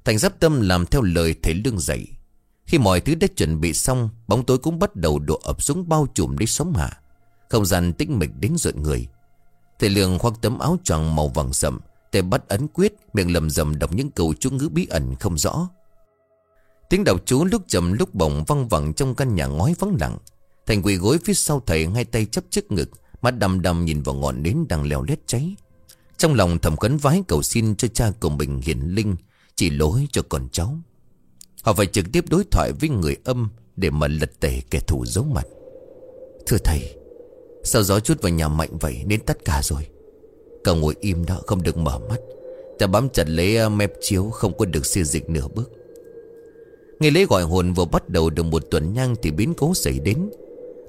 Speaker 1: Thành giáp tâm làm theo lời thầy lương dạy. Khi mọi thứ đã chuẩn bị xong Bóng tối cũng bắt đầu đổ ập xuống bao trùm đi sóng hạ Không gian tĩnh mịch đến rợn người Thầy Lương khoác tấm áo choàng màu vàng sậm Tay bắt ấn quyết, Miệng lầm rầm đọc những câu chú ngữ bí ẩn không rõ. Tiếng đọc chú lúc chậm lúc bồng văng vẳng trong căn nhà ngói vắng lặng. Thành quỳ gối phía sau thầy hai tay chấp trước ngực, Mắt đầm đầm nhìn vào ngọn nến đang leo lét cháy. Trong lòng thầm khấn vái cầu xin cho cha của mình hiển linh, Chỉ lỗi cho con cháu. Họ phải trực tiếp đối thoại với người âm Để mà lật tẩy kẻ thù giấu mặt. Thưa thầy, Sao gió chút vào nhà mạnh vậy Nên tất cả rồi? Cậu ngồi im đó, không được mở mắt. Ta bám chặt lấy à, mép chiếu, Không có được xê dịch nửa bước. Ngày lễ gọi hồn vừa bắt đầu được một tuần nhang Thì biến cố xảy đến.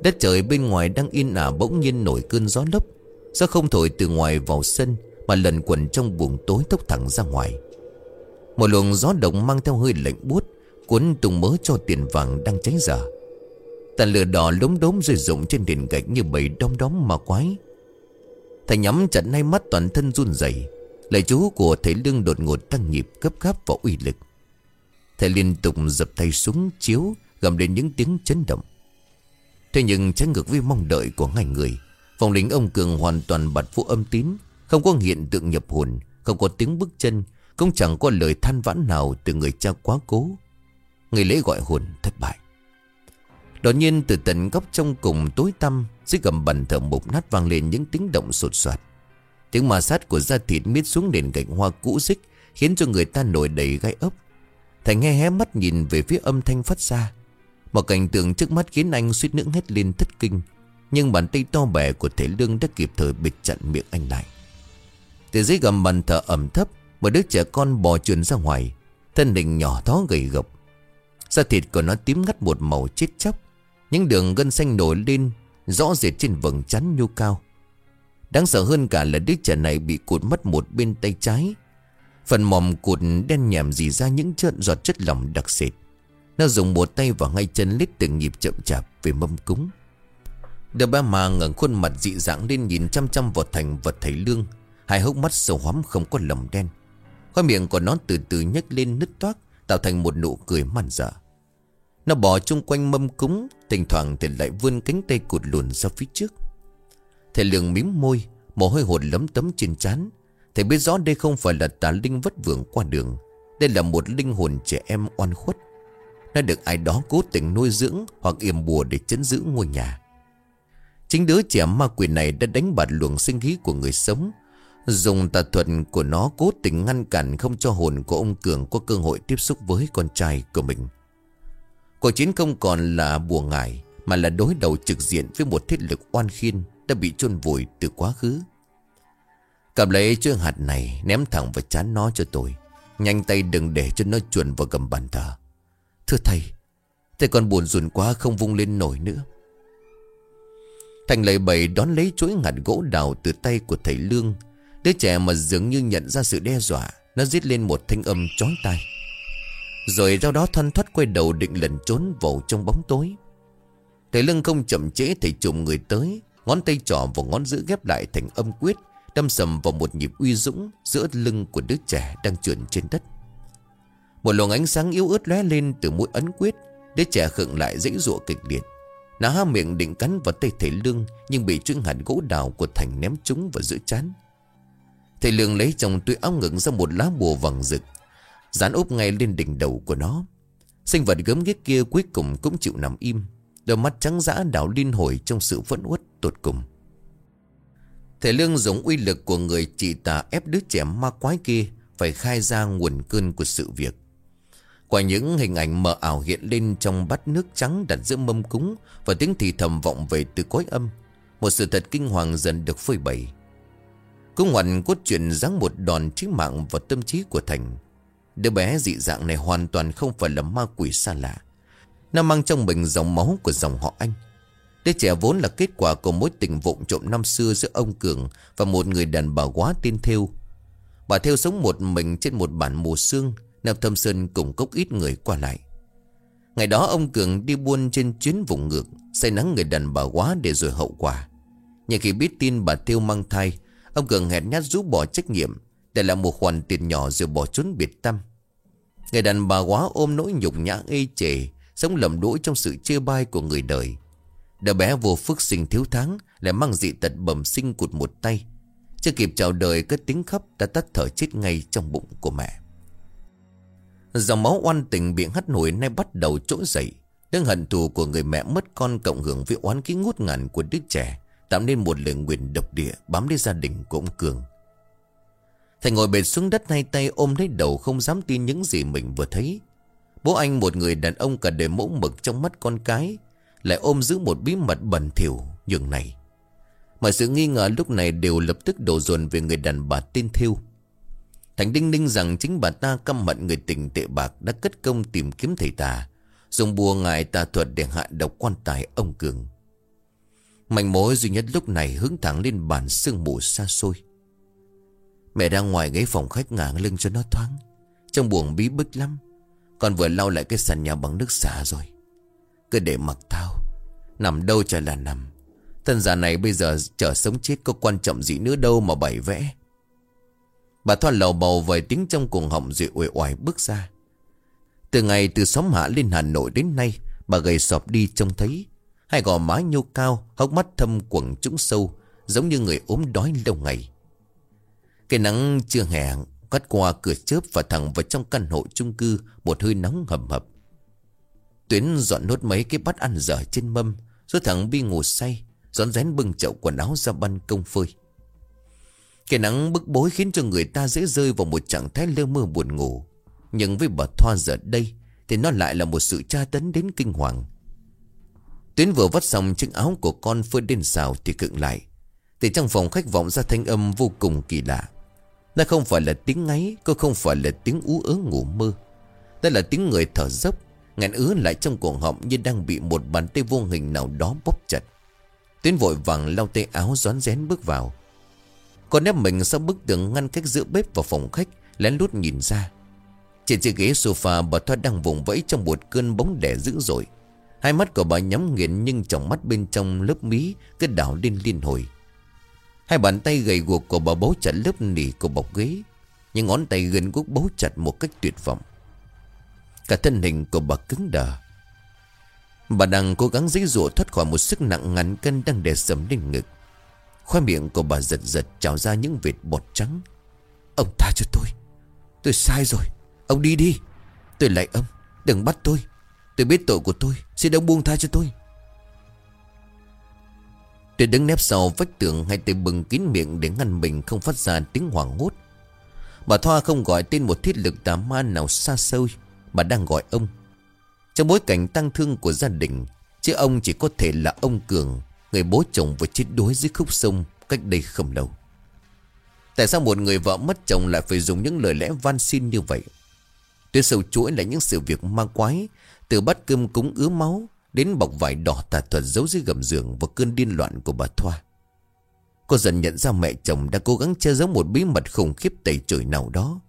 Speaker 1: Đất trời bên ngoài đang yên ả bỗng nhiên nổi cơn gió lốc. Sao không thổi từ ngoài vào sân, Mà lần quẩn trong buồng tối tốc thẳng ra ngoài. Một luồng gió động mang theo hơi lạnh buốt, Cuốn tung mớ cho tiền vàng đang cháy dở Tàn lửa đỏ lốm đốm rơi rụng trên nền gạch như bầy đom đóm mà quái. Thầy nhắm chặt nay mắt toàn thân run rẩy. Lời chú của thầy lương đột ngột tăng nhịp, gấp gáp và uy lực. Thầy liên tục dập tay súng chiếu, Gầm lên những tiếng chấn động. Thế nhưng trái ngược với mong đợi của ngài người Phòng lính ông Cường hoàn toàn bật vũ âm tín, Không có hiện tượng nhập hồn, Không có tiếng bước chân, Cũng chẳng có lời than vãn nào từ người cha quá cố. Người lễ gọi hồn thất bại. Đột nhiên từ tận góc trong cùng tối tăm, Dưới gầm bàn thờ mục nát vang lên những tiếng động sột soạt. Tiếng ma sát của da thịt miết xuống nền gạch hoa cũ xích Khiến cho người ta nổi đầy gai ốc. Thành nghe hé mắt nhìn về phía âm thanh phát ra. Một cảnh tượng trước mắt khiến anh suýt nữa hết lên thất kinh, Nhưng bàn tay to bè của thể lương đã kịp thời bịt chặn miệng anh lại. Từ dưới gầm bàn thờ ẩm thấp, Một đứa trẻ con bò chuồn ra ngoài, Thân hình nhỏ thó gầy gộc. Da thịt của nó tím ngắt một màu chết chóc những đường gân xanh nổi lên, Rõ rệt trên vầng chắn nhô cao. Đáng sợ hơn cả là đứa trẻ này bị cụt mất một bên tay trái. Phần mỏm cụt đen nhèm dì ra những trận giọt chất lỏng đặc sệt. Nó dùng một tay vào ngay chân lít từng nhịp chậm chạp về mâm cúng. Đứa ba mà ngẩng khuôn mặt dị dạng lên nhìn chăm chăm vào thành vật thầy lương, Hai hốc mắt sâu hoắm không có lồng đen. Khoai miệng của nó từ từ nhếch lên nứt toác, Tạo thành một nụ cười man dở dạ. Nó bò chung quanh mâm cúng, Thỉnh thoảng thì lại vươn cánh tay cụt lùn ra phía trước. Thầy lường mím môi, Mồ hôi hột lấm tấm trên trán. Thầy biết rõ đây không phải là tà linh vất vưởng qua đường. Đây là một linh hồn trẻ em oan khuất. Nó được ai đó cố tình nuôi dưỡng Hoặc yểm bùa để chấn giữ ngôi nhà. Chính đứa trẻ ma quỷ này đã đánh bạt luồng sinh khí của người sống. Dùng tà thuật của nó cố tình ngăn cản không cho hồn của ông Cường có cơ hội tiếp xúc với con trai của mình. Cuộc chiến không còn là bùa ngải mà là đối đầu trực diện với một thiết lực oan khiên đã bị chôn vùi từ quá khứ. Cầm lấy chuỗi hạt này ném thẳng vào chán nó cho tôi. Nhanh tay đừng để cho nó chuồn vào gầm bàn thờ. Thưa thầy, thầy còn buồn rùn quá không vung lên nổi nữa. Thành lời bày đón lấy chuỗi ngạt gỗ đào từ tay của thầy Lương Đứa trẻ mà dường như nhận ra sự đe dọa Nó giết lên một thanh âm chói tai rồi sau đó thân thoát quay đầu định lần trốn vào trong bóng tối. Thầy lưng không chậm trễ, thầy trùm người tới. Ngón tay trỏ và ngón giữa ghép lại thành âm quyết, Đâm sầm vào một nhịp uy dũng Giữa lưng của đứa trẻ đang trườn trên đất. Một luồng ánh sáng yếu ớt lóe lên từ mũi ấn quyết, Đứa trẻ khựng lại dãy ruộng kịch liệt. Nó há miệng định cắn vào tay thầy lưng, Nhưng bị chuyên hạt gỗ đào của Thành ném trúng vào giữa chán. Thầy Lương lấy trong túi áo ngực ra một lá bùa vàng rực Dán úp ngay lên đỉnh đầu của nó. Sinh vật gớm ghiếc kia cuối cùng cũng chịu nằm im. Đôi mắt trắng dã đảo liên hồi trong sự phẫn uất tột cùng. Thể Lương dùng uy lực của người chỉ tà ép đứa trẻ ma quái kia Phải khai ra nguồn cơn của sự việc. Qua những hình ảnh mờ ảo hiện lên trong bát nước trắng đặt giữa mâm cúng Và tiếng thì thầm vọng về từ cõi âm, Một sự thật kinh hoàng dần được phơi bày. Cung hoành cốt truyện giáng một đòn chí mạng vào tâm trí của Thành. Đứa bé dị dạng này hoàn toàn không phải là ma quỷ xa lạ. Nó mang trong mình dòng máu của dòng họ anh. Đứa trẻ vốn là kết quả của mối tình vụng trộm năm xưa giữa ông Cường và một người đàn bà quá tên Thêu. Bà Thêu sống một mình trên một bản mùa xương, nằm thâm sơn cùng cốc ít người qua lại. Ngày đó ông Cường đi buôn trên chuyến vùng ngược, say nắng người đàn bà quá để rồi hậu quả. Nhưng khi biết tin bà tiêu mang thai, Ông Cường hẹn nhát rút bỏ trách nhiệm để làm một khoản tiền nhỏ rồi bỏ trốn biệt tâm. Người đàn bà quá ôm nỗi nhục nhã ê chề, Sống lầm đũi trong sự chê bai của người đời. Đứa bé vô phước sinh thiếu tháng, Lại mang dị tật bẩm sinh cụt một tay. Chưa kịp chào đời, cất tiếng khóc Đã tắt thở chết ngay trong bụng của mẹ. Dòng máu oan tình bị hắt nổi nay bắt đầu trỗi dậy. Đương hận thù của người mẹ mất con cộng hưởng với oán khí ngút ngàn của đứa trẻ, Tạo nên một lời nguyền độc địa Bám lên gia đình của ông Cường. Thành ngồi bệt xuống đất hai tay ôm lấy đầu Không dám tin những gì mình vừa thấy. Bố anh một người đàn ông cả đời mẫu mực trong mắt con cái, Lại ôm giữ một bí mật bẩn thỉu nhường này. Mọi sự nghi ngờ lúc này đều lập tức đổ dồn về người đàn bà tên Thiêu. Thành đinh ninh rằng chính bà ta căm mận người tình tệ bạc Đã cất công tìm kiếm thầy tà Dùng bùa ngài tà thuật để hạ độc quan tài ông Cường. Mảnh mối duy nhất lúc này hướng thẳng lên bàn sương mù xa xôi. Mẹ ra ngoài ghế phòng khách ngả lưng cho nó thoáng. Trong buồng bí bức lắm. Con vừa lau lại cái sàn nhà bằng nước xả rồi. Cứ để mặc tao Nằm đâu chả là nằm. Thân già này bây giờ chờ sống chết có quan trọng gì nữa đâu mà bày vẽ. Bà thoa lầu bầu vài tiếng trong cuồng họng rồi uể oải bước ra. Từ ngày từ xóm hạ lên Hà Nội đến nay, Bà gầy sọp đi trông thấy. Hai gò má nhô cao, Hốc mắt thâm quầng trũng sâu, Giống như người ốm đói lâu ngày. Cái nắng chưa hè Cắt qua cửa chớp và thẳng vào trong căn hộ chung cư, Một hơi nóng hầm hập. Tuyến dọn nốt mấy cái bát ăn dở trên mâm, Rồi thẳng bi ngủ say Dọn rén bưng chậu quần áo ra ban công phơi. Cái nắng bức bối khiến cho người ta dễ rơi vào một trạng thái lơ mơ buồn ngủ. Nhưng với bà Thoa giờ đây, Thì nó lại là một sự tra tấn đến kinh hoàng. Tuyến vừa vắt xong chiếc áo của con phơi đến xào thì cựng lại. Từ trong phòng khách vọng ra thanh âm vô cùng kỳ lạ. Nó không phải là tiếng ngáy Cô không phải là tiếng ú ớ ngủ mơ. Đó là tiếng người thở dốc Ngạn ứa lại trong cổ họng như đang bị một bàn tay vô hình nào đó bóp chặt. Tuyến vội vàng lau tay áo rón rén bước vào. Còn nép mình sau bức tường ngăn cách giữa bếp và phòng khách, Lén lút nhìn ra. Trên chiếc ghế sofa, bà Thoa đang vùng vẫy trong một cơn bóng đẻ dữ dội. Hai mắt của bà nhắm nghiền nhưng trong mắt bên trong lớp mí cứ đảo lên liên hồi. Hai bàn tay gầy guộc của bà bấu chặt lớp nỉ của bọc ghế những ngón tay gần guốc bấu chặt một cách tuyệt vọng. Cả thân hình của bà cứng đờ. Bà đang cố gắng dãy dụa thoát khỏi một sức nặng ngàn cân đang đè sầm lên ngực. Khoai miệng của bà giật giật trào ra những vệt bọt trắng. Ông tha cho tôi. Tôi sai rồi. Ông đi đi. Tôi lại ông Đừng bắt tôi. Tôi biết tội của tôi. Xin ông buông tha cho tôi. Tôi đứng nép sau vách tường Hai tay bừng kín miệng để ngăn mình Không phát ra tiếng hoảng hốt. Bà Thoa không gọi tên một thiết lực tà ma nào xa xôi, Bà đang gọi ông. Trong bối cảnh tăng thương của gia đình, Chứ ông chỉ có thể là ông Cường, Người bố chồng vừa chết đuối dưới khúc sông Cách đây không lâu. Tại sao một người vợ mất chồng Lại phải dùng những lời lẽ van xin như vậy? Tuyết sầu chuỗi là những sự việc ma quái, Từ bắt cơm cúng ứa máu Đến bọc vải đỏ tà thuật giấu dưới gầm giường Và cơn điên loạn của bà Thoa. Cô dần nhận ra mẹ chồng đã cố gắng che giấu một bí mật khủng khiếp tẩy trời nào đó.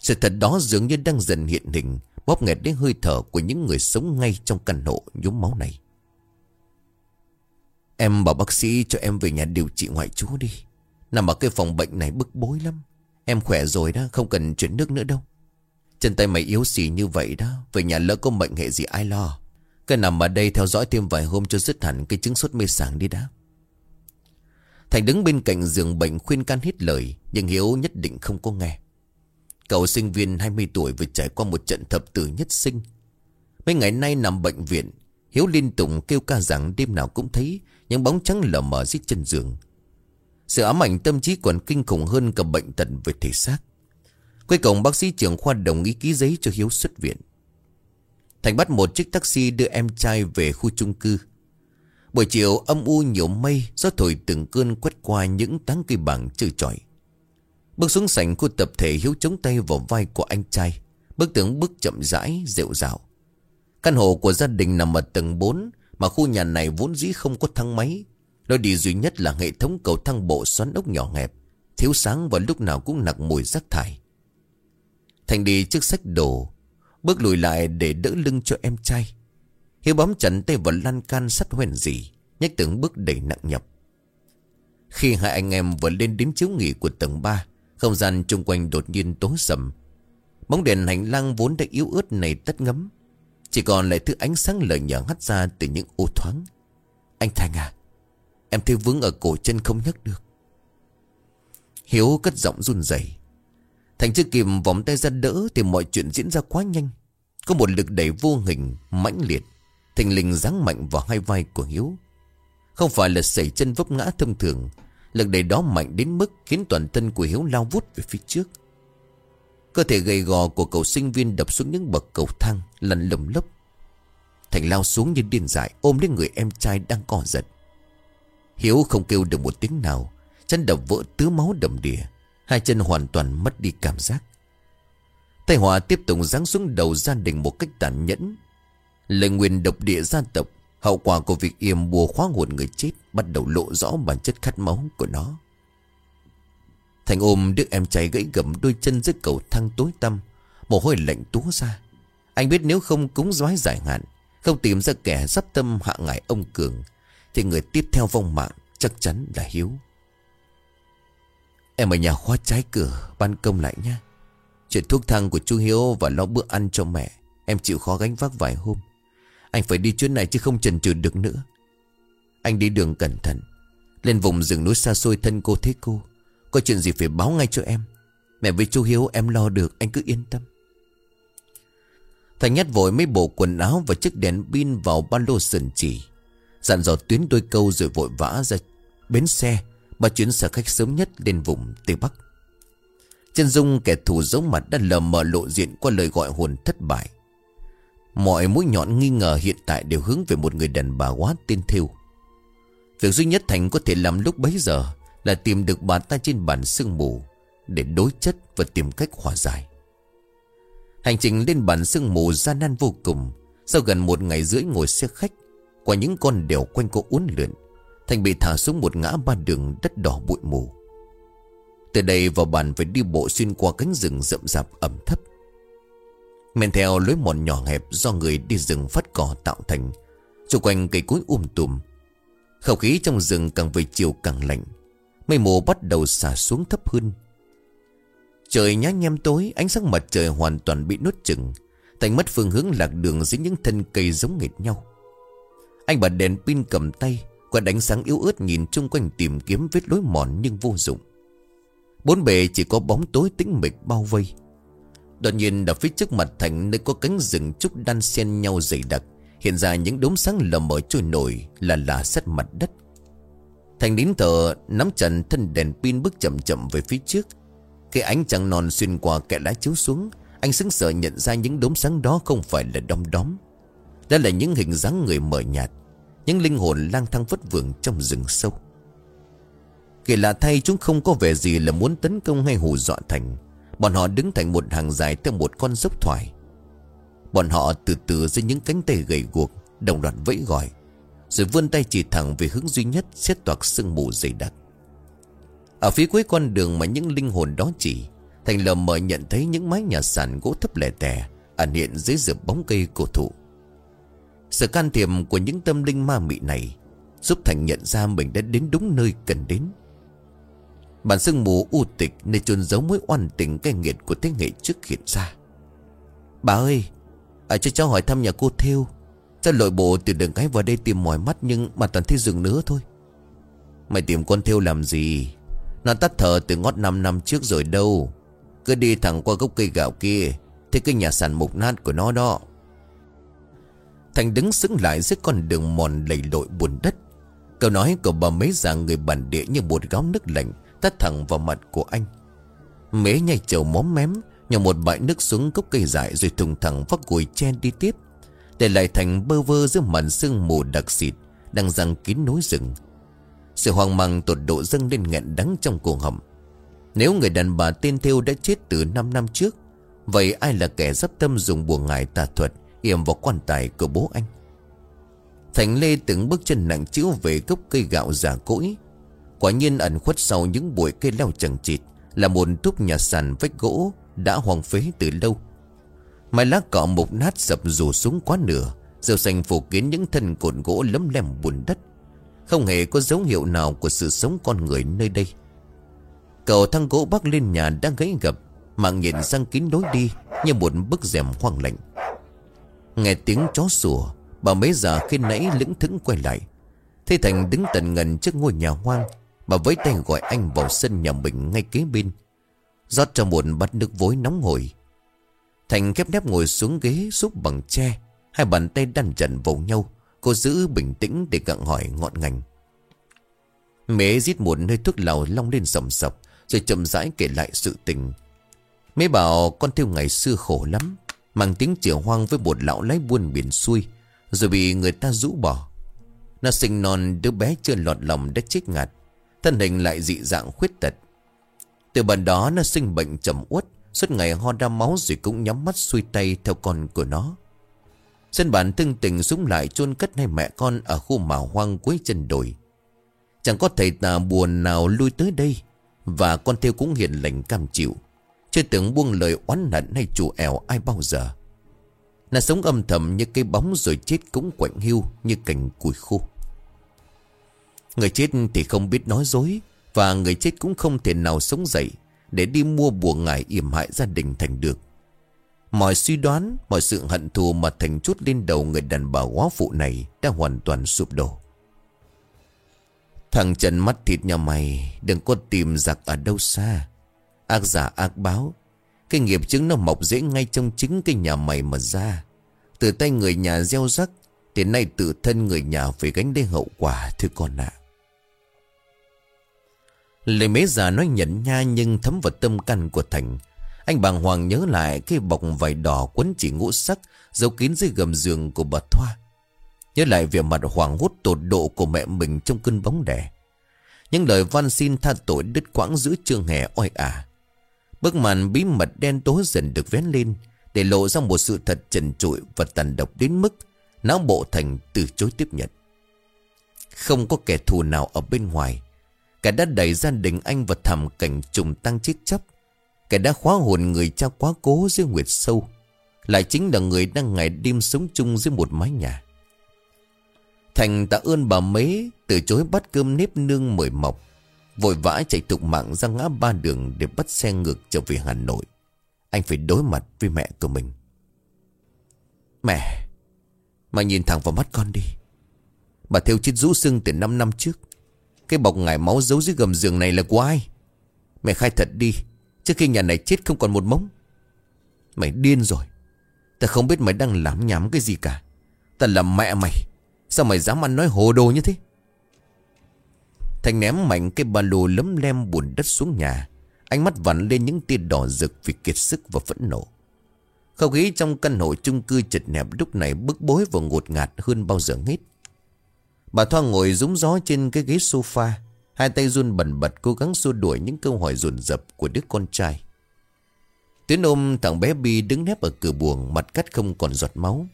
Speaker 1: Sự thật đó dường như đang dần hiện hình, Bóp nghẹt đến hơi thở của những người sống ngay trong căn hộ nhúm máu này. Em bảo bác sĩ cho em về nhà điều trị ngoại trú đi. Nằm ở cái phòng bệnh này bức bối lắm. Em khỏe rồi đó, Không cần chuyển nước nữa đâu. Chân tay mày yếu xì như vậy đó, Về nhà lỡ có bệnh hệ gì ai lo. Cứ nằm ở đây theo dõi thêm vài hôm cho dứt hẳn Cái chứng sốt mê sảng đi đã. Thành đứng bên cạnh giường bệnh khuyên can hết lời, Nhưng Hiếu nhất định không có nghe. Cậu sinh viên 20 tuổi vừa trải qua một trận thập tử nhất sinh. Mấy ngày nay nằm bệnh viện, Hiếu liên tục kêu ca rằng đêm nào cũng thấy Những bóng trắng lờ mờ dưới chân giường. Sự ám ảnh tâm trí còn kinh khủng hơn cả bệnh tật về thể xác. Cuối cùng bác sĩ trưởng khoa đồng ý ký giấy cho Hiếu xuất viện. Thành bắt một chiếc taxi đưa em trai về khu chung cư. Buổi chiều âm u nhiều mây Gió thổi từng cơn quét qua những tán cây bằng trừ trọi. Bước xuống sảnh khu tập thể Hiếu chống tay vào vai của anh trai. Bước tướng bước chậm rãi, rượu rạo. Căn hộ của gia đình nằm ở tầng 4 Mà khu nhà này vốn dĩ không có thang máy. Nơi đi duy nhất là hệ thống cầu thang bộ xoắn ốc nhỏ hẹp Thiếu sáng và lúc nào cũng nặng mùi rác thải. Thành đi trước sách đồ Bước lùi lại để đỡ lưng cho em trai. Hiếu bám chặt tay vào lan can sắt hoen gì Nhách từng bước đầy nặng nhọc. Khi hai anh em vừa lên đến chiếu nghỉ của tầng 3 Không gian chung quanh đột nhiên tối sầm. Bóng đèn hành lang vốn đã yếu ớt này tắt ngấm. Chỉ còn lại thứ ánh sáng lờ nhở hắt ra từ những ô thoáng. Anh Thành à Em thấy vướng ở cổ chân không nhấc được. Hiếu cất giọng run rẩy. Thành chưa kịp vòng tay ra đỡ Thì mọi chuyện diễn ra quá nhanh. Có một lực đẩy vô hình, mãnh liệt. Thành linh giáng mạnh vào hai vai của Hiếu. Không phải là xảy chân vấp ngã thông thường Lực đẩy đó mạnh đến mức Khiến toàn thân của Hiếu lao vút về phía trước. Cơ thể gầy gò của cậu sinh viên đập xuống những bậc cầu thang Lăn lầm lấp. Thành lao xuống như điên dại Ôm lấy người em trai đang cỏ giật. Hiếu không kêu được một tiếng nào Chân đập vỡ tứ máu đầm đìa. Hai chân hoàn toàn mất đi cảm giác. Tay họa tiếp tục giáng xuống đầu gia đình một cách tàn nhẫn. Lời nguyên độc địa gia tộc, Hậu quả của việc yểm bùa khóa hồn người chết Bắt đầu lộ rõ bản chất khát máu của nó. Thành ôm đứa em trai gãy gầm đôi chân dưới cầu thang tối tăm, Mồ hôi lạnh túa ra. Anh biết nếu không cúng doái giải hạn, Không tìm ra kẻ sắp tâm hạ ngại ông Cường, Thì người tiếp theo vong mạng chắc chắn là Hiếu. Em ở nhà khóa trái cửa, Ban công lại nhé. Chuyện thuốc thang của chú Hiếu và lo bữa ăn cho mẹ, Em chịu khó gánh vác vài hôm. Anh phải đi chuyến này chứ không chần chừ được nữa. Anh đi đường cẩn thận, Lên vùng rừng núi xa xôi thân cô thế cô. Có chuyện gì phải báo ngay cho em. Mẹ với chú Hiếu em lo được, Anh cứ yên tâm. Thành nhát vội mấy bộ quần áo Và chiếc đèn pin vào ba lô sườn chỉ. Dặn dò tuyến đôi câu rồi vội vã ra bến xe. Bà chuyến xe khách sớm nhất lên vùng Tây Bắc. Chân dung kẻ thù giấu mặt đã lờ mờ lộ diện qua lời gọi hồn thất bại. Mọi mũi nhọn nghi ngờ hiện tại đều hướng về một người đàn bà quá tên Thiêu Việc duy nhất Thành có thể làm lúc bấy giờ Là tìm được bà ta trên bản sương mù Để đối chất và tìm cách hòa giải. Hành trình lên bản sương mù gian nan vô cùng. Sau gần một ngày rưỡi ngồi xe khách, Qua những con đèo quanh cô uốn lượn Thành bị thả xuống một ngã ba đường đất đỏ bụi mù. Từ đây vào bản phải đi bộ xuyên qua cánh rừng rậm rạp ẩm thấp. Men theo lối mòn nhỏ hẹp do người đi rừng phát cỏ tạo thành. Xung quanh cây cối um tùm. Không khí trong rừng càng về chiều càng lạnh. Mây mù bắt đầu xả xuống thấp hơn. Trời nhá nhem tối, Ánh sáng mặt trời hoàn toàn bị nuốt chừng Thành mất phương hướng lạc đường dưới những thân cây giống nghệt nhau. Anh bật đèn pin cầm tay qua đánh sáng yếu ớt nhìn chung quanh tìm kiếm vết lối mòn nhưng vô dụng. Bốn bề chỉ có bóng tối tĩnh mịch bao vây. Đột nhiên ở phía trước mặt thành nơi có cánh rừng trúc đan xen nhau dày đặc, Hiện ra những đốm sáng lờ mờ trôi nổi là là sát mặt đất. Thành đến thở, nắm chặt thân đèn pin bước chậm chậm về phía trước. Khi ánh trăng non xuyên qua kẽ lá chiếu xuống, Anh sững sờ nhận ra những đốm sáng đó không phải là đom đóm. Đó là những hình dáng người mờ nhạt. Những linh hồn lang thang vất vưởng trong rừng sâu. Kể lạ thay, chúng không có vẻ gì là muốn tấn công hay hù dọa Thành. Bọn họ đứng thành một hàng dài theo một con dốc thoải. Bọn họ từ từ dưới những cánh tay gầy guộc, Đồng loạt vẫy gọi, Rồi vươn tay chỉ thẳng về hướng duy nhất Xét toạc sương mù dày đặc. Ở phía cuối con đường mà những linh hồn đó chỉ, Thành lờ mờ nhận thấy những mái nhà sàn gỗ thấp lẻ tè Ẩn hiện dưới rượp bóng cây cổ thụ. Sự can thiệp của những tâm linh ma mị này Giúp Thành nhận ra mình đã đến đúng nơi cần đến. Bản sương mù u tịch Nơi chôn giấu mối oan tình cay nghiệt của thế hệ trước hiện ra. Bà ơi ở cho cháu hỏi thăm nhà cô Theo Cháu lội bộ từ đường cái vào đây tìm mỏi mắt Nhưng mà toàn thấy rừng nữa thôi. Mày tìm con Theo làm gì? Nó tắt thở từ ngót 5 năm trước rồi đâu. Cứ đi thẳng qua gốc cây gạo kia Thế cái nhà sàn mục nát của nó đó. Thành đứng sững lại dưới con đường mòn lầy lội buồn đất. Câu nói của bà mấy già người bản địa như một gáo nước lạnh Tắt thẳng vào mặt của anh. Mế nhảy chầu móm mém Nhỏ một bãi nước xuống gốc cây dại Rồi thùng thẳng vác gùi chen đi tiếp. Để lại thành bơ vơ giữa màn sương mù đặc xịt, Đang răng kín núi rừng. Sự hoang mang tột độ dâng lên nghẹn đắng trong cuồng hầm. Nếu người đàn bà tên Theo đã chết từ 5 năm trước, Vậy ai là kẻ dấp tâm dùng buồn ngải tà thuật? Yểm vào quan tài của bố anh. Thành Lê từng bước chân nặng chữ về gốc cây gạo giả cỗi. Quả nhiên ẩn khuất sau những bụi cây leo chẳng chịt, Là một túp nhà sàn vách gỗ Đã hoang phế từ lâu. Mái lá cọ mục nát sập rủ xuống quá nửa Rêu xanh phủ kín những thân cột gỗ lấm lem bùn đất. Không hề có dấu hiệu nào của sự sống con người nơi đây. Cầu thang gỗ bắc lên nhà đang gãy gập, Mạng nhìn sang kín lối đi Như một bức rèm hoang lạnh. Nghe tiếng chó sủa, Bà mấy giờ khi nãy lững thững quay lại. Thấy Thành đứng tần ngần trước ngôi nhà hoang, Bà với tay gọi anh vào sân nhà mình ngay kế bên. Rót cho một bát nước vối nóng hổi. Thành khép nép ngồi xuống ghế xúc bằng tre, Hai bàn tay đan trần vào nhau, Cô giữ bình tĩnh để gặng hỏi ngọn ngành. Mế giết một nơi thuốc lào long lên sầm sập Rồi chậm rãi kể lại sự tình. Mế bảo con theo ngày xưa khổ lắm Mang tiếng chửa hoang với một lão lái buôn biển xuôi Rồi bị người ta rũ bỏ. Nó sinh non, đứa bé chưa lọt lòng đã chết ngạt, Thân hình lại dị dạng khuyết tật. Từ bàn đó nó sinh bệnh trầm uất, Suốt ngày ho ra máu rồi cũng nhắm mắt xuôi tay theo con của nó. Dân bản thương tình súng lại chôn cất hai mẹ con ở khu mào hoang cuối chân đồi. Chẳng có thầy tà buồn nào lui tới đây, Và con theo cũng hiền lành cam chịu. Chưa từng buông lời oán hận hay chủ ẻo ai bao giờ. Là sống âm thầm như cây bóng rồi chết cũng quạnh hiu như cành củi khô. Người chết thì không biết nói dối Và người chết cũng không thể nào sống dậy Để đi mua bùa ngải yểm hại gia đình Thành được. Mọi suy đoán, Mọi sự hận thù mà Thành chút lên đầu người đàn bà quá phụ này Đã hoàn toàn sụp đổ. Thằng Trần mắt thịt nhà mày, Đừng có tìm giặc ở đâu xa. Ác giả ác báo. Cái nghiệp chứng nó mọc dễ ngay trong chính cái nhà mày mà ra. Từ tay người nhà gieo rắc Thì nay tự thân người nhà phải gánh lấy hậu quả, Thưa con ạ. Lời mấy già nói nhẫn nha nhưng thấm vào tâm căn của Thành. Anh bàng hoàng nhớ lại cái bọc vải đỏ quấn chỉ ngũ sắc, Giấu kín dưới gầm giường của bà Thoa. Nhớ lại vẻ mặt hoàng hốt tột độ của mẹ mình trong cơn bóng đè. Những lời van xin tha tội đứt quãng giữa trường hè oai ả. Bức màn bí mật đen tối dần được vén lên, Để lộ ra một sự thật trần trụi và tàn độc đến mức Não bộ Thành từ chối tiếp nhận. Không có kẻ thù nào ở bên ngoài. Kẻ đã đẩy gia đình anh vào thảm cảnh trùng tăng chết chấp Kẻ đã khóa hồn người cha quá cố dưới nguyệt sâu, Lại chính là người đang ngày đêm sống chung dưới một mái nhà. Thành tạ ơn bà mấy Từ chối bắt cơm nếp nương mời mọc. Vội vã chạy tục mạng ra ngã ba đường Để bắt xe ngược trở về Hà Nội. Anh phải đối mặt với mẹ của mình. Mẹ Mà nhìn thẳng vào mắt con đi. Bà theo chết rũ xương từ 5 năm trước. Cái bọc ngải máu giấu dưới gầm giường này là của ai? Mẹ khai thật đi, Trước khi nhà này chết không còn một mống. Mày điên rồi. Ta không biết mày đang làm nhảm cái gì cả. Ta là mẹ mày. Sao mày dám ăn nói hồ đồ như thế? Thành ném mạnh cái ba lô lấm lem bùn đất xuống nhà. Ánh mắt vặn lên những tia đỏ rực vì kiệt sức và phẫn nộ. Không khí trong căn hộ chung cư chật nẹp lúc này bức bối và ngột ngạt hơn bao giờ hết. Bà Thoa ngồi rúng gió trên cái ghế sofa, Hai tay run bẩn bật cố gắng xua đuổi những câu hỏi dồn dập của đứa con trai. Tiến ôm thằng bé Bi đứng nép ở cửa buồng, Mặt cắt không còn giọt máu.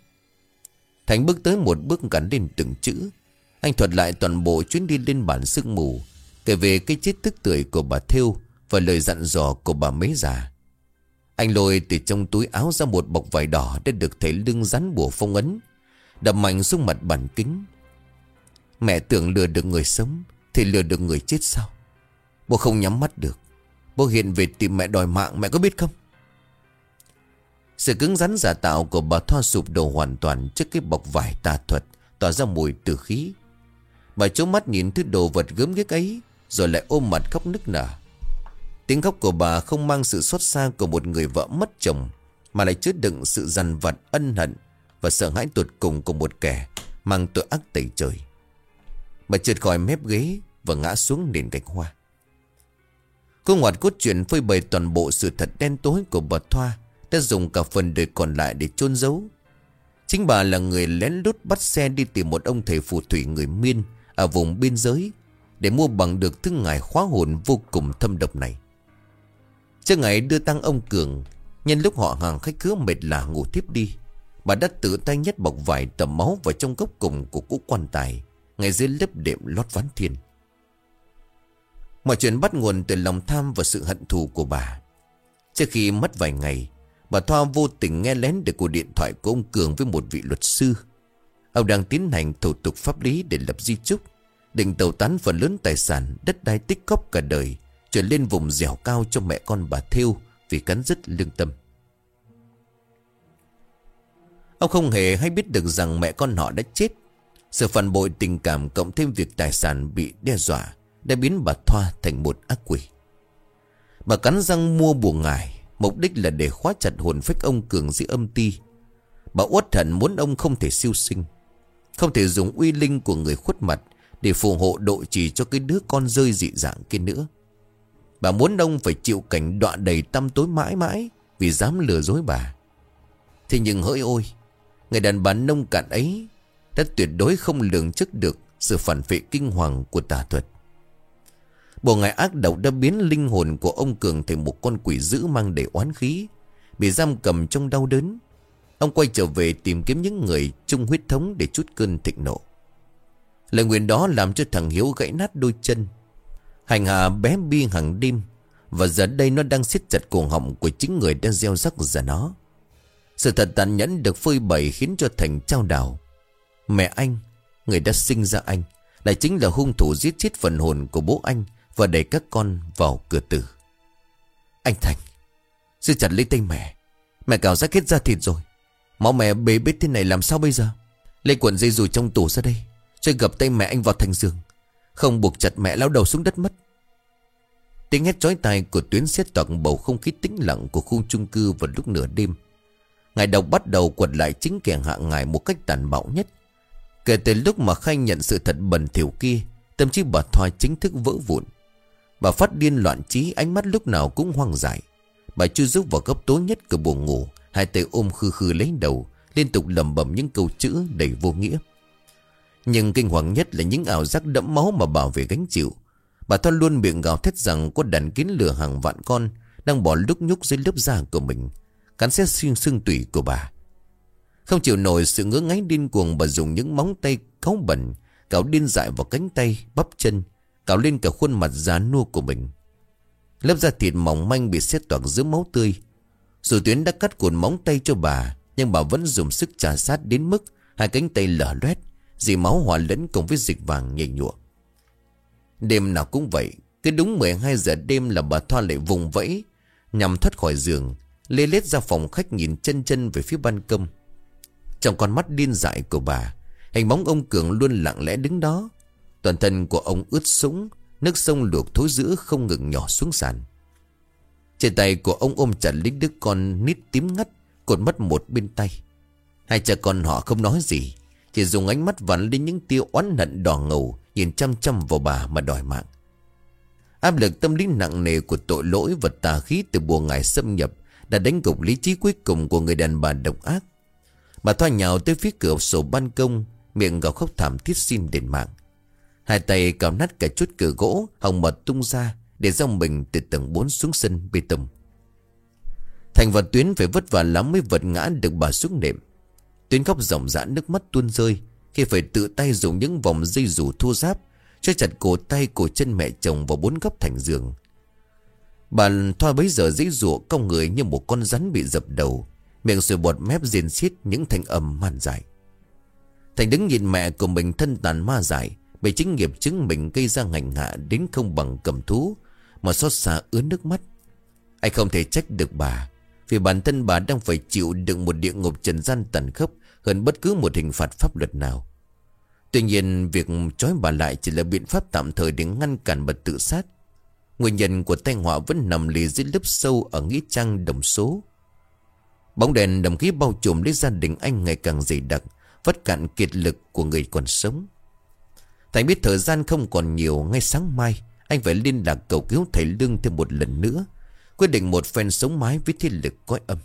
Speaker 1: Thành bước tới một bước gắn lên từng chữ. Anh thuật lại toàn bộ chuyến đi lên bản sương mù, Kể về cái chết tức tuổi của bà Thêu Và lời dặn dò của bà mấy già. Anh lôi từ trong túi áo ra một bọc vải đỏ Để được thấy lưng rắn bùa phong ấn, Đập mạnh xuống mặt bản kính. Mẹ tưởng lừa được người sống Thì lừa được người chết sao? Bố không nhắm mắt được. Bố hiện về tìm mẹ đòi mạng, mẹ có biết không? Sự cứng rắn giả tạo của bà Thoa sụp đổ hoàn toàn trước cái bọc vải tà thuật tỏa ra mùi tử khí. Bà chố mắt nhìn thứ đồ vật gớm ghiếc ấy, rồi lại ôm mặt khóc nức nở. Tiếng khóc của bà không mang sự xót xa của một người vợ mất chồng, mà lại chứa đựng sự dằn vặt, ân hận và sợ hãi tuột cùng của một kẻ mang tội ác tẩy trời. Bà trượt khỏi mép ghế và ngã xuống nền gạch hoa. Cô ngoặt cốt truyện phơi bày toàn bộ sự thật đen tối của bà Thoa đã dùng cả phần đời còn lại để chôn giấu. Chính bà là người lén lút bắt xe đi tìm một ông thầy phù thủy người miên ở vùng biên giới để mua bằng được thứ ngải khóa hồn vô cùng thâm độc này. Trước ngày đưa tăng ông Cường, nhân lúc họ hàng khách khứa mệt lạ ngủ tiếp đi, bà đã tự tay nhét bọc vải tầm máu vào trong gốc cùng của cũ quan tài, ngay dưới lớp đệm lót ván thiên. Mọi chuyện bắt nguồn từ lòng tham và sự hận thù của bà. Trước khi mất vài ngày, Bà Thoa vô tình nghe lén được cuộc điện thoại của ông Cường với một vị luật sư. Ông đang tiến hành thủ tục pháp lý để lập di trúc, định tàu tán phần lớn tài sản, đất đai tích cóp cả đời, chuyển lên vùng dẻo cao cho mẹ con bà Thêu vì cắn rứt lương tâm. Ông không hề hay biết được rằng mẹ con họ đã chết. Sự phản bội tình cảm cộng thêm việc tài sản bị đe dọa đã biến bà Thoa thành một ác quỷ. Bà cắn răng mua buồn ngài Mục đích là để khóa chặt hồn phách ông Cường dưới âm ti Bà uất hận muốn ông không thể siêu sinh không thể dùng uy linh của người khuất mặt Để phù hộ độ trì cho cái đứa con rơi dị dạng kia nữa Bà muốn ông phải chịu cảnh đọa đầy tâm tối mãi mãi Vì dám lừa dối bà Thế nhưng hỡi ôi, Người đàn bà nông cạn ấy Đã tuyệt đối không lường trước được Sự phản phệ kinh hoàng của tà thuật Bộ ngài ác độc đã biến linh hồn của ông Cường thành một con quỷ dữ mang đầy oán khí. Bị giam cầm trong đau đớn. Ông quay trở về tìm kiếm những người chung huyết thống để chút cơn thịnh nộ. Lời nguyện đó làm cho thằng Hiếu gãy nát đôi chân. Hành hạ bé Bi hàng đêm. Và giờ đây nó đang siết chặt cuồng họng của chính người đang gieo rắc ra nó. Sự thật tàn nhẫn được phơi bày khiến cho Thành trao đảo. Mẹ anh, người đã sinh ra anh, lại chính là hung thủ giết chết phần hồn của bố anh và đẩy các con vào cửa tử. Anh Thành, giữ chặt lấy tay mẹ. Mẹ cào rách hết ra thịt rồi. Máu mẹ bế bết thế này làm sao bây giờ? Lấy cuộn dây dù trong tủ ra đây. Rồi gập tay mẹ anh vào thành giường. Không buộc chặt mẹ lao đầu xuống đất mất. Tiếng hét chói tai của tuyến xét toàn bầu không khí tĩnh lặng của khu chung cư vào lúc nửa đêm. Ngài đọc bắt đầu quật lại chính kẻ hạ ngài một cách tàn bạo nhất. Kể từ lúc mà khai nhận sự thật bẩn thỉu kia, tâm trí bà Thoa chính thức vỡ vụn. Bà phát điên loạn trí ánh mắt lúc nào cũng hoang dại Bà chưa giúp vào góc tối nhất của buồn ngủ Hai tay ôm khư khư lấy đầu Liên tục lầm bầm những câu chữ đầy vô nghĩa. Nhưng kinh hoàng nhất là những ảo giác đẫm máu mà bảo vệ gánh chịu. Bà Thoa luôn miệng gào thét rằng có đàn kiến lửa hàng vạn con Đang bỏ lúc nhúc dưới lớp da của mình Cắn xét xuyên xương tủy của bà. Không chịu nổi sự ngứa ngáy điên cuồng Bà dùng những móng tay cáu bẩn Cào điên dại vào cánh tay, bắp chân Cào lên cả khuôn mặt già nua của mình. Lớp da thịt mỏng manh bị xét toạc giữa máu tươi dù Tuyến đã cắt cuộn móng tay cho bà, Nhưng bà vẫn dùng sức trà sát đến mức Hai cánh tay lở loét, Dì máu hòa lẫn cùng với dịch vàng nhảy nhụa. Đêm nào cũng vậy, Cứ đúng 12 giờ đêm là bà Thoa lại vùng vẫy, Nhằm thoát khỏi giường, Lê lết ra phòng khách nhìn chân chân về phía ban công. Trong con mắt điên dại của bà, Hình bóng ông Cường luôn lặng lẽ đứng đó. Toàn thân của ông ướt sũng, Nước sông luộc thối giữa không ngừng nhỏ xuống sàn. Trên tay của ông ôm chặt lấy đứa con nít tím ngắt, Cột mất một bên tay. Hai cha con họ không nói gì, Chỉ dùng ánh mắt vắn lên những tia oán hận đỏ ngầu, Nhìn chăm chăm vào bà mà đòi mạng. Áp lực tâm lý nặng nề của tội lỗi và tà khí từ bùa ngài xâm nhập Đã đánh gục lý trí cuối cùng của người đàn bà độc ác. Bà thoa nhào tới phía cửa sổ ban công, Miệng gào khóc thảm thiết xin đền mạng. Hai tay cào nát cả chút cửa gỗ Hồng mật tung ra để dòng mình từ tầng 4 xuống sân bê tông. Thành và Tuyến phải vất vả lắm mới vật ngã được bà xuống nệm. Tuyến khóc ròng rã, nước mắt tuôn rơi, Khi phải tự tay dùng những vòng dây rủ thô giáp Cho chặt cổ tay cổ chân mẹ chồng vào bốn góc thành giường. Bà Thoa bấy giờ dãy rụa cong người như một con rắn bị dập đầu, Miệng sùi bọt mép diên xiết những thanh âm man dài Thành đứng nhìn mẹ của mình thân tàn ma dại Bị chính nghiệp chứng mình gây ra ngành hạ Đến không bằng cầm thú mà xót xa ướt nước mắt. Anh không thể trách được bà, Vì bản thân bà đang phải chịu đựng một địa ngục trần gian tàn khốc Hơn bất cứ một hình phạt pháp luật nào. Tuy nhiên, việc trói bà lại chỉ là biện pháp tạm thời để ngăn cản bà tự sát. Nguyên nhân của tai họa vẫn nằm lì dưới lớp sâu ở nghĩa trang đồng số. Bóng đèn đồng khí bao trùm lấy gia đình anh ngày càng dày đặc Vất cạn kiệt lực của người còn sống. Thành biết thời gian không còn nhiều, Ngay sáng mai anh phải liên lạc cầu cứu thầy Lương thêm một lần nữa, Quyết định một phen sống mái với thiên lực cõi âm.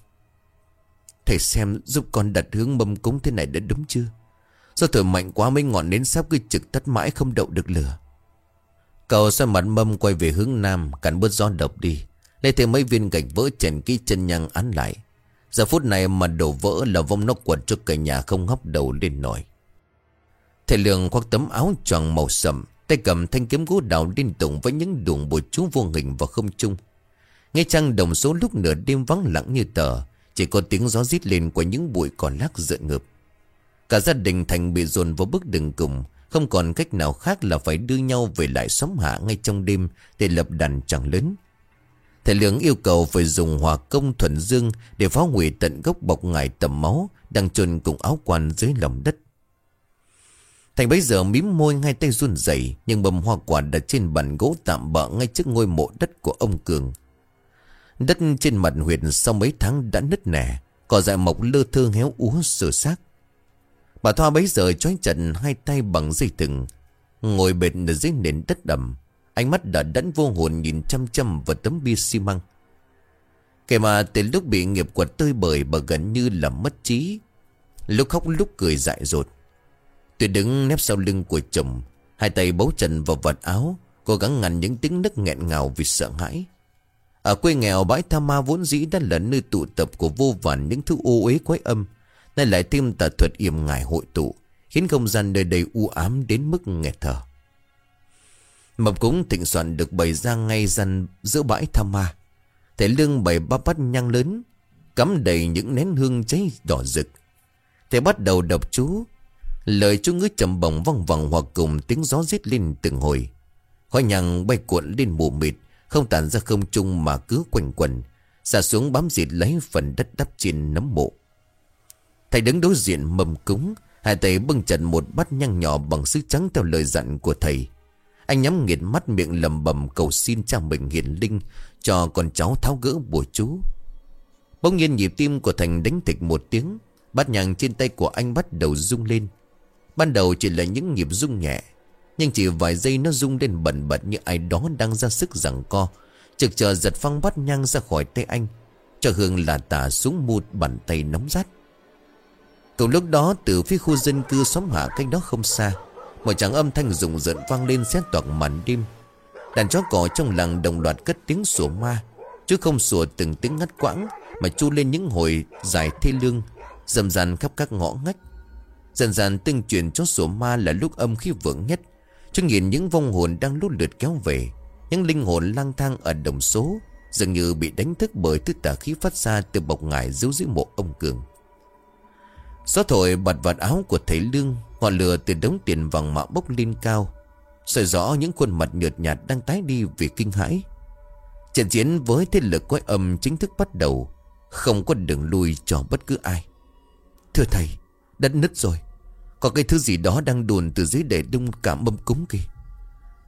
Speaker 1: Thầy xem giúp con đặt hướng mâm cúng thế này đã đúng chưa? Do thổi mạnh quá mấy ngọn nến sắp cứ trực tắt mãi không đậu được lửa? Cầu xoay mặt mâm quay về hướng nam Cắn bớt gió độc đi, Lấy thêm mấy viên gạch vỡ chèn ký chân nhang án lại. Giờ phút này mà đổ vỡ là vong nó quật cho cả nhà không ngóc đầu lên nổi. Thầy Lương khoác tấm áo choàng màu sậm Tay cầm thanh kiếm gỗ đào liên tục với những đụng bột chú vô hình vào không trung Ngay trăng đồng số lúc nửa đêm vắng lặng như tờ, Chỉ có tiếng gió rít lên qua những bụi cỏ lác rợn ngợp Cả gia đình Thành bị dồn vào bước đường cùng, Không còn cách nào khác là phải đưa nhau về lại xóm hạ ngay trong đêm Để lập đàn chẳng lớn. Thầy Lương yêu cầu phải dùng hòa công thuần dương Để phá hủy tận gốc bọc ngải tầm máu Đang chôn cùng áo quan dưới lòng đất. Thành bấy giờ mím môi ngay tay run rẩy, Nhưng bầm hoa quả đặt trên bàn gỗ tạm bỡ Ngay trước ngôi mộ đất của ông Cường. Đất trên mặt huyệt sau mấy tháng đã nứt nẻ, Cỏ dại mọc lơ thơ héo úa sửa xác. Bà Thoa bấy giờ trói chặt hai tay bằng dây thừng, Ngồi bệt ở dưới nền đất đầm. Ánh mắt đã đẫn vô hồn nhìn chăm chăm vào tấm bia xi măng. Kể mà từ lúc bị nghiệp quật tơi bời, bà gần như là mất trí. Lúc khóc lúc cười dại dột. Tôi đứng nép sau lưng của chồng, Hai tay bấu trần vào vật áo, Cố gắng ngăn những tiếng nức nghẹn ngào vì sợ hãi. Ở quê nghèo, bãi Tha Ma vốn dĩ đã là nơi tụ tập của vô vàn những thứ ô uế quái âm, Nay lại thêm tà thuật yểm ngài hội tụ, Khiến không gian nơi đây u ám đến mức nghẹt thở. Mập cúng thịnh soạn được bày ra ngay dần giữa bãi Tha Ma. Thể lương bày ba bát nhang lớn, Cắm đầy những nén hương cháy đỏ rực. Thể bắt đầu đọc chú Lời chú ngữ trầm bồng văng vẳng hoặc cùng tiếng gió rít lên từng hồi. Khói nhằng bay cuộn lên mù mịt, không tàn ra không trung mà cứ quanh quần, xả xuống bám dịt lấy phần đất đắp trên nấm mộ. Thầy đứng đối diện mầm cúng, hai tay bưng chặt một bát nhang nhỏ bằng sức trắng theo lời dặn của thầy. Anh nhắm nghiệt mắt miệng lầm bầm cầu xin cha mình hiền linh cho con cháu tháo gỡ bùa chú. Bỗng nhiên nhịp tim của Thành đánh thịch một tiếng, bát nhang trên tay của anh bắt đầu rung lên. Ban đầu chỉ là những nhịp rung nhẹ, Nhưng chỉ vài giây nó rung lên bẩn bật như ai đó đang ra sức giằng co. Trực chờ giật phăng bắt nhang ra khỏi tay anh, Cho hương là tả xuống một bàn tay nóng rát. Cùng lúc đó, từ phía khu dân cư xóm hạ cách đó không xa, Một tràng âm thanh rùng rợn vang lên xét toàn màn đêm. Đàn chó cỏ trong làng đồng loạt cất tiếng sủa ma, Chứ không sủa từng tiếng ngắt quãng, Mà chu lên những hồi dài thê lương, Dầm dàn khắp các ngõ ngách. Dần dần tương truyền cho sổ ma là lúc âm khí vượng nhất. Chúng nhìn những vong hồn đang lút lượt kéo về, Những linh hồn lang thang ở đồng số Dường như bị đánh thức bởi thứ tà khí phát ra từ bọc ngải giấu dưới mộ ông Cường. Gió thổi bật vạt áo của thầy Lương, Ngọn lửa từ đống tiền vàng mạ bốc lên cao, soi rõ những khuôn mặt nhợt nhạt đang tái đi vì kinh hãi. Trận chiến với thế lực quái âm chính thức bắt đầu, Không có đường lui cho bất cứ ai. Thưa thầy Đất nứt rồi. Có cái thứ gì đó đang đùn từ dưới để đung cảm mâm cúng kia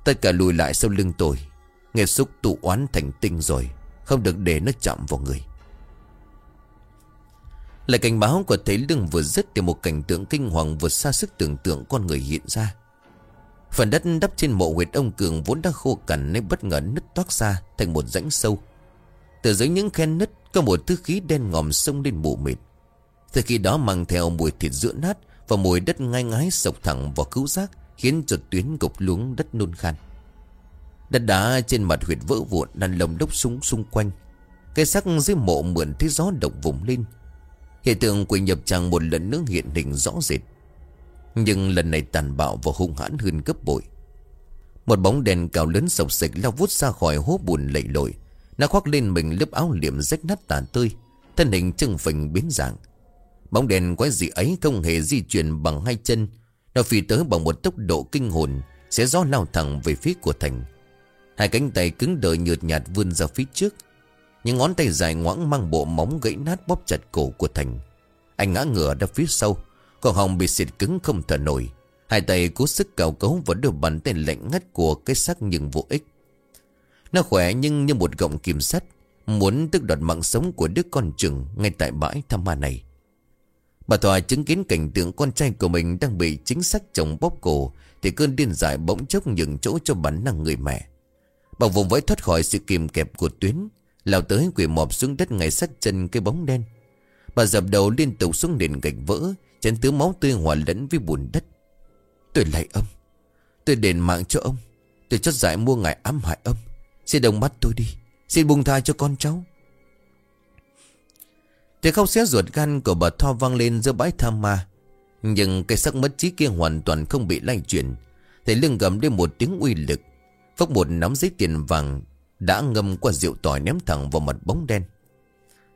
Speaker 1: Tất cả lùi lại sau lưng tôi. Nghe xúc tụ oán thành tinh rồi. Không được để nó chạm vào người. Lời cảnh báo của thấy lưng vừa dứt Thì một cảnh tượng kinh hoàng vượt xa sức tưởng tượng con người hiện ra. Phần đất đắp trên mộ huyệt ông Cường vốn đã khô cằn nên bất ngờ nứt toát ra thành một rãnh sâu. Từ dưới những khe nứt, có một thứ khí đen ngòm sông lên mù mịt. Từ khi đó mang theo mùi thịt giữa nát và mùi đất ngai ngái sộc thẳng vào cứu giác, khiến cho tuyến gục luống đất nôn khan. Đất đá trên mặt huyệt vỡ vụn đàn lồng đốc súng xung quanh. Cái sắc dưới mộ mượn thấy gió động vùng lên. Hiện tượng quỷ nhập tràng một lần nữa hiện hình rõ rệt. Nhưng lần này tàn bạo và hung hãn hơn gấp bội Một bóng đèn cao lớn sộc sịch lao vút ra khỏi hố bùn lầy lội Nó khoác lên mình lớp áo liệm rách nát tàn tươi Thân hình trưng phình biến dạng Bóng đèn quái dị ấy không hề di chuyển bằng hai chân. Nó phi tới bằng một tốc độ kinh hồn, Sẽ gió lao thẳng về phía của thành. Hai cánh tay cứng đờ nhợt nhạt vươn ra phía trước. Những ngón tay dài ngoãng mang bộ móng gãy nát bóp chặt cổ của Thành. Anh ngã ngửa ra phía sau còn họng bị xịt cứng không thở nổi. Hai tay cố sức cào cấu Vẫn đôi bàn tay lạnh ngắt của cái xác nhưng vô ích. Nó khỏe nhưng như một gọng kìm sắt, Muốn tức đoạt mạng sống của đứa con trừng Ngay tại bãi thăm ma này. Bà Thòa chứng kiến cảnh tượng con trai của mình Đang bị chính sách chồng bóp cổ, Thì cơn điên dại bỗng chốc nhường chỗ cho bản năng người mẹ. Bà vùng vẫy thoát khỏi sự kìm kẹp của tuyến, lao tới quỳ mọp xuống đất ngay sát chân cái bóng đen. Bà dập đầu liên tục xuống nền gạch vỡ, Chén tứ máu tươi hòa lẫn với bùn đất. Tôi lạy ông, Tôi đền mạng cho ông, Tôi chót giải mua ngài ám hại ông. Xin đồng mắt tôi đi, Xin buông tha cho con cháu. Tiếng khóc xé ruột gan của bà Tho vang lên giữa bãi tham ma. Nhưng cái sắc mất trí kia hoàn toàn không bị lay chuyển. Thầy lưng gầm lên một tiếng uy lực. Phốc một nắm giấy tiền vàng Đã ngâm qua rượu tỏi ném thẳng vào mặt bóng đen.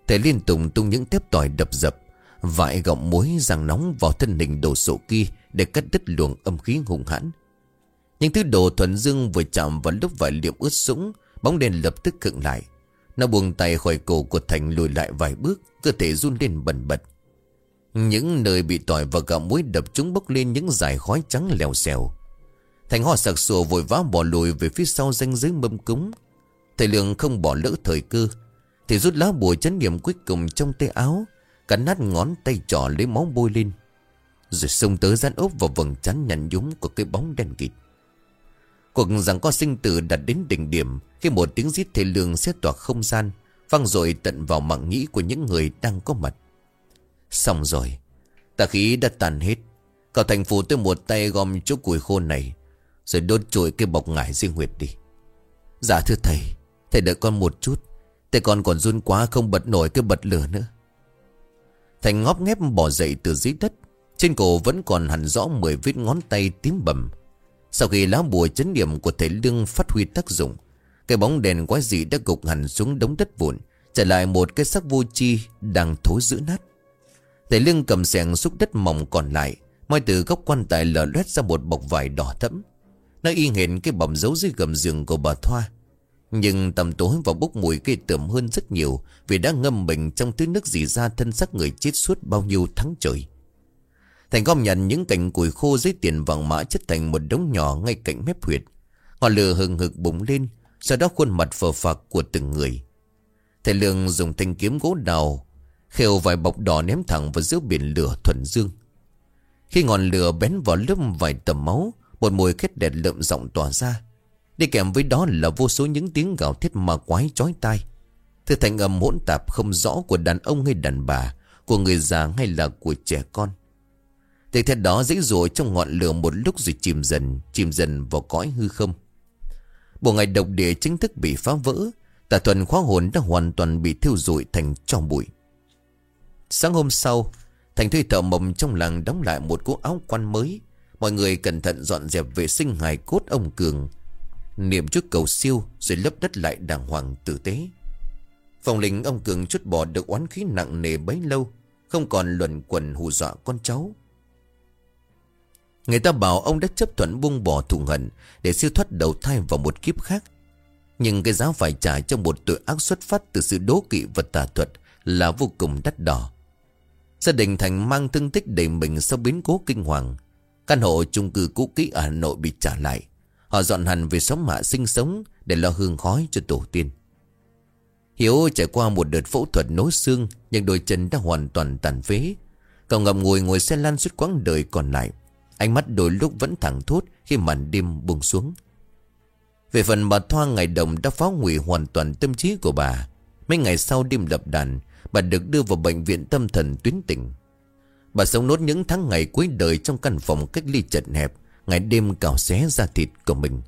Speaker 1: Thầy liên tục tung những tép tỏi đập dập Vại gọng muối ràng nóng vào thân hình đồ sộ kia Để cắt đứt luồng âm khí hùng hãn. Những thứ đồ thuần dương vừa chạm vào lúc vải liệm ướt sũng, Bóng đèn lập tức khựng lại. Nó buông tay khỏi cổ của Thành lùi lại vài bước, Cơ thể run lên bần bật. Những nơi bị tỏi và gạo muối đập chúng bốc lên những dải khói trắng lèo xèo. Thành ho sặc sùa vội vã bỏ lùi về phía sau danh giới mâm cúng. Thầy Lượng không bỏ lỡ thời cơ, Thì rút lá bùa chấn niệm cuối cùng trong tay áo, Cắn nát ngón tay trỏ lấy máu bôi lên. Rồi xông tới dán ốp vào vầng chắn nhăn nhúm của cái bóng đen kịt. Cuộc rằng có sinh tử đặt đến đỉnh điểm Khi một tiếng giết thể lương xét tỏa không gian Văng rồi tận vào mạng nghĩ của những người đang có mặt. Xong rồi, Tà khí đã tàn hết Cậu thành phố tôi một tay gom chỗ củi khô này, Rồi đốt trội cái bọc ngải riêng huyệt đi. Dạ thưa thầy Thầy đợi con một chút, Thầy con còn run quá không bật nổi cái bật lửa nữa. Thành ngóp nghép bỏ dậy từ dưới đất, Trên cổ vẫn còn hẳn rõ 10 vết ngón tay tím bầm. Sau khi lá bùa chấn điểm của thầy Lương phát huy tác dụng, Cái bóng đèn quái dị đã gục hẳn xuống đống đất vụn, Trở lại một cái sắc vô chi đang thối giữ nát. Thầy Lương cầm sẻng xúc đất mỏng còn lại, Moi từ góc quan tài lở loét ra một bọc vải đỏ thẫm. Nó y hệt cái bầm dấu dưới gầm giường của bà Thoa, nhưng tầm tối và bốc mùi cây tởm hơn rất nhiều Vì đã ngâm mình trong thứ nước dì ra thân xác người chết suốt bao nhiêu tháng trời. Thành gom nhặt những cành củi khô dưới tiền vàng mã chất thành một đống nhỏ ngay cạnh mép huyệt. Ngọn lửa hừng hực bùng lên, Sau đó khuôn mặt phờ phạc của từng người. Thầy Lương dùng thanh kiếm gỗ đào, Khều vài bọc đỏ ném thẳng vào giữa biển lửa thuần dương. Khi ngọn lửa bén vào lớp vài tầm máu, Một mùi khét đẹp lợm giọng tỏa ra. Đi kèm với đó là vô số những tiếng gào thét ma quái chói tai. Thứ thành âm hỗn tạp không rõ của đàn ông hay đàn bà, Của người già hay là của trẻ con. Tiếng thét đó dễ dội trong ngọn lửa một lúc rồi chìm dần Chìm dần vào cõi hư không. Bộ ngày độc địa chính thức bị phá vỡ, Tà thuần khóa hồn đã hoàn toàn bị thiêu rụi thành tro bụi. Sáng hôm sau, Thành thuê thợ mộng trong làng đóng lại một cỗ áo quan mới. Mọi người cẩn thận dọn dẹp vệ sinh hài cốt ông Cường, Niệm trước cầu siêu Rồi lấp đất lại đàng hoàng tử tế. Phòng lính ông Cường chút bỏ được oán khí nặng nề bấy lâu, Không còn luẩn quẩn hù dọa con cháu. Người ta bảo ông đã chấp thuận buông bỏ thù hận Để siêu thoát đầu thai vào một kiếp khác. Nhưng cái giá phải trả cho một tội ác xuất phát Từ sự đố kỵ và tà thuật Là vô cùng đắt đỏ. Gia đình Thành mang thương tích đầy mình Sau biến cố kinh hoàng. Căn hộ chung cư cũ kỹ ở Hà Nội bị trả lại. Họ dọn hẳn về sống mạ sinh sống Để lo hương khói cho tổ tiên. Hiếu trải qua một đợt phẫu thuật nối xương, Nhưng đôi chân đã hoàn toàn tàn phế. Cậu ngậm ngồi ngồi xe lăn suốt quãng đời còn lại. Ánh mắt đôi lúc vẫn thẳng thốt Khi màn đêm buông xuống. Về phần bà Thoa, ngày đồng đã phá hủy hoàn toàn tâm trí của bà. Mấy ngày sau đêm lập đàn, Bà được đưa vào bệnh viện tâm thần tuyến tỉnh. Bà sống nốt những tháng ngày cuối đời Trong căn phòng cách ly chật hẹp, Ngày đêm cào xé da thịt của mình.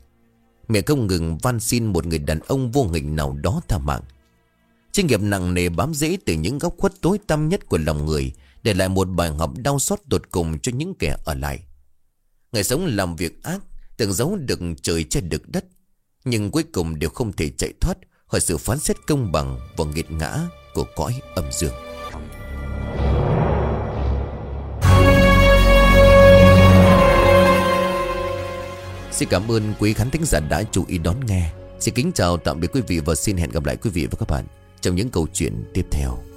Speaker 1: Mẹ không ngừng van xin một người đàn ông vô hình nào đó tha mạng. Trinh nghiệp nặng nề bám rễ từ những góc khuất tối tăm nhất của lòng người, Để lại một bài học đau xót tột cùng cho những kẻ ở lại. Người sống làm việc ác, Tưởng giấu được trời che được đất. Nhưng cuối cùng đều không thể chạy thoát Khỏi sự phán xét công bằng Và nghiệt ngã của cõi âm dương. Xin cảm ơn quý khán thính giả đã chú ý đón nghe. Xin kính chào, tạm biệt quý vị Và xin hẹn gặp lại quý vị và các bạn Trong những câu chuyện tiếp theo.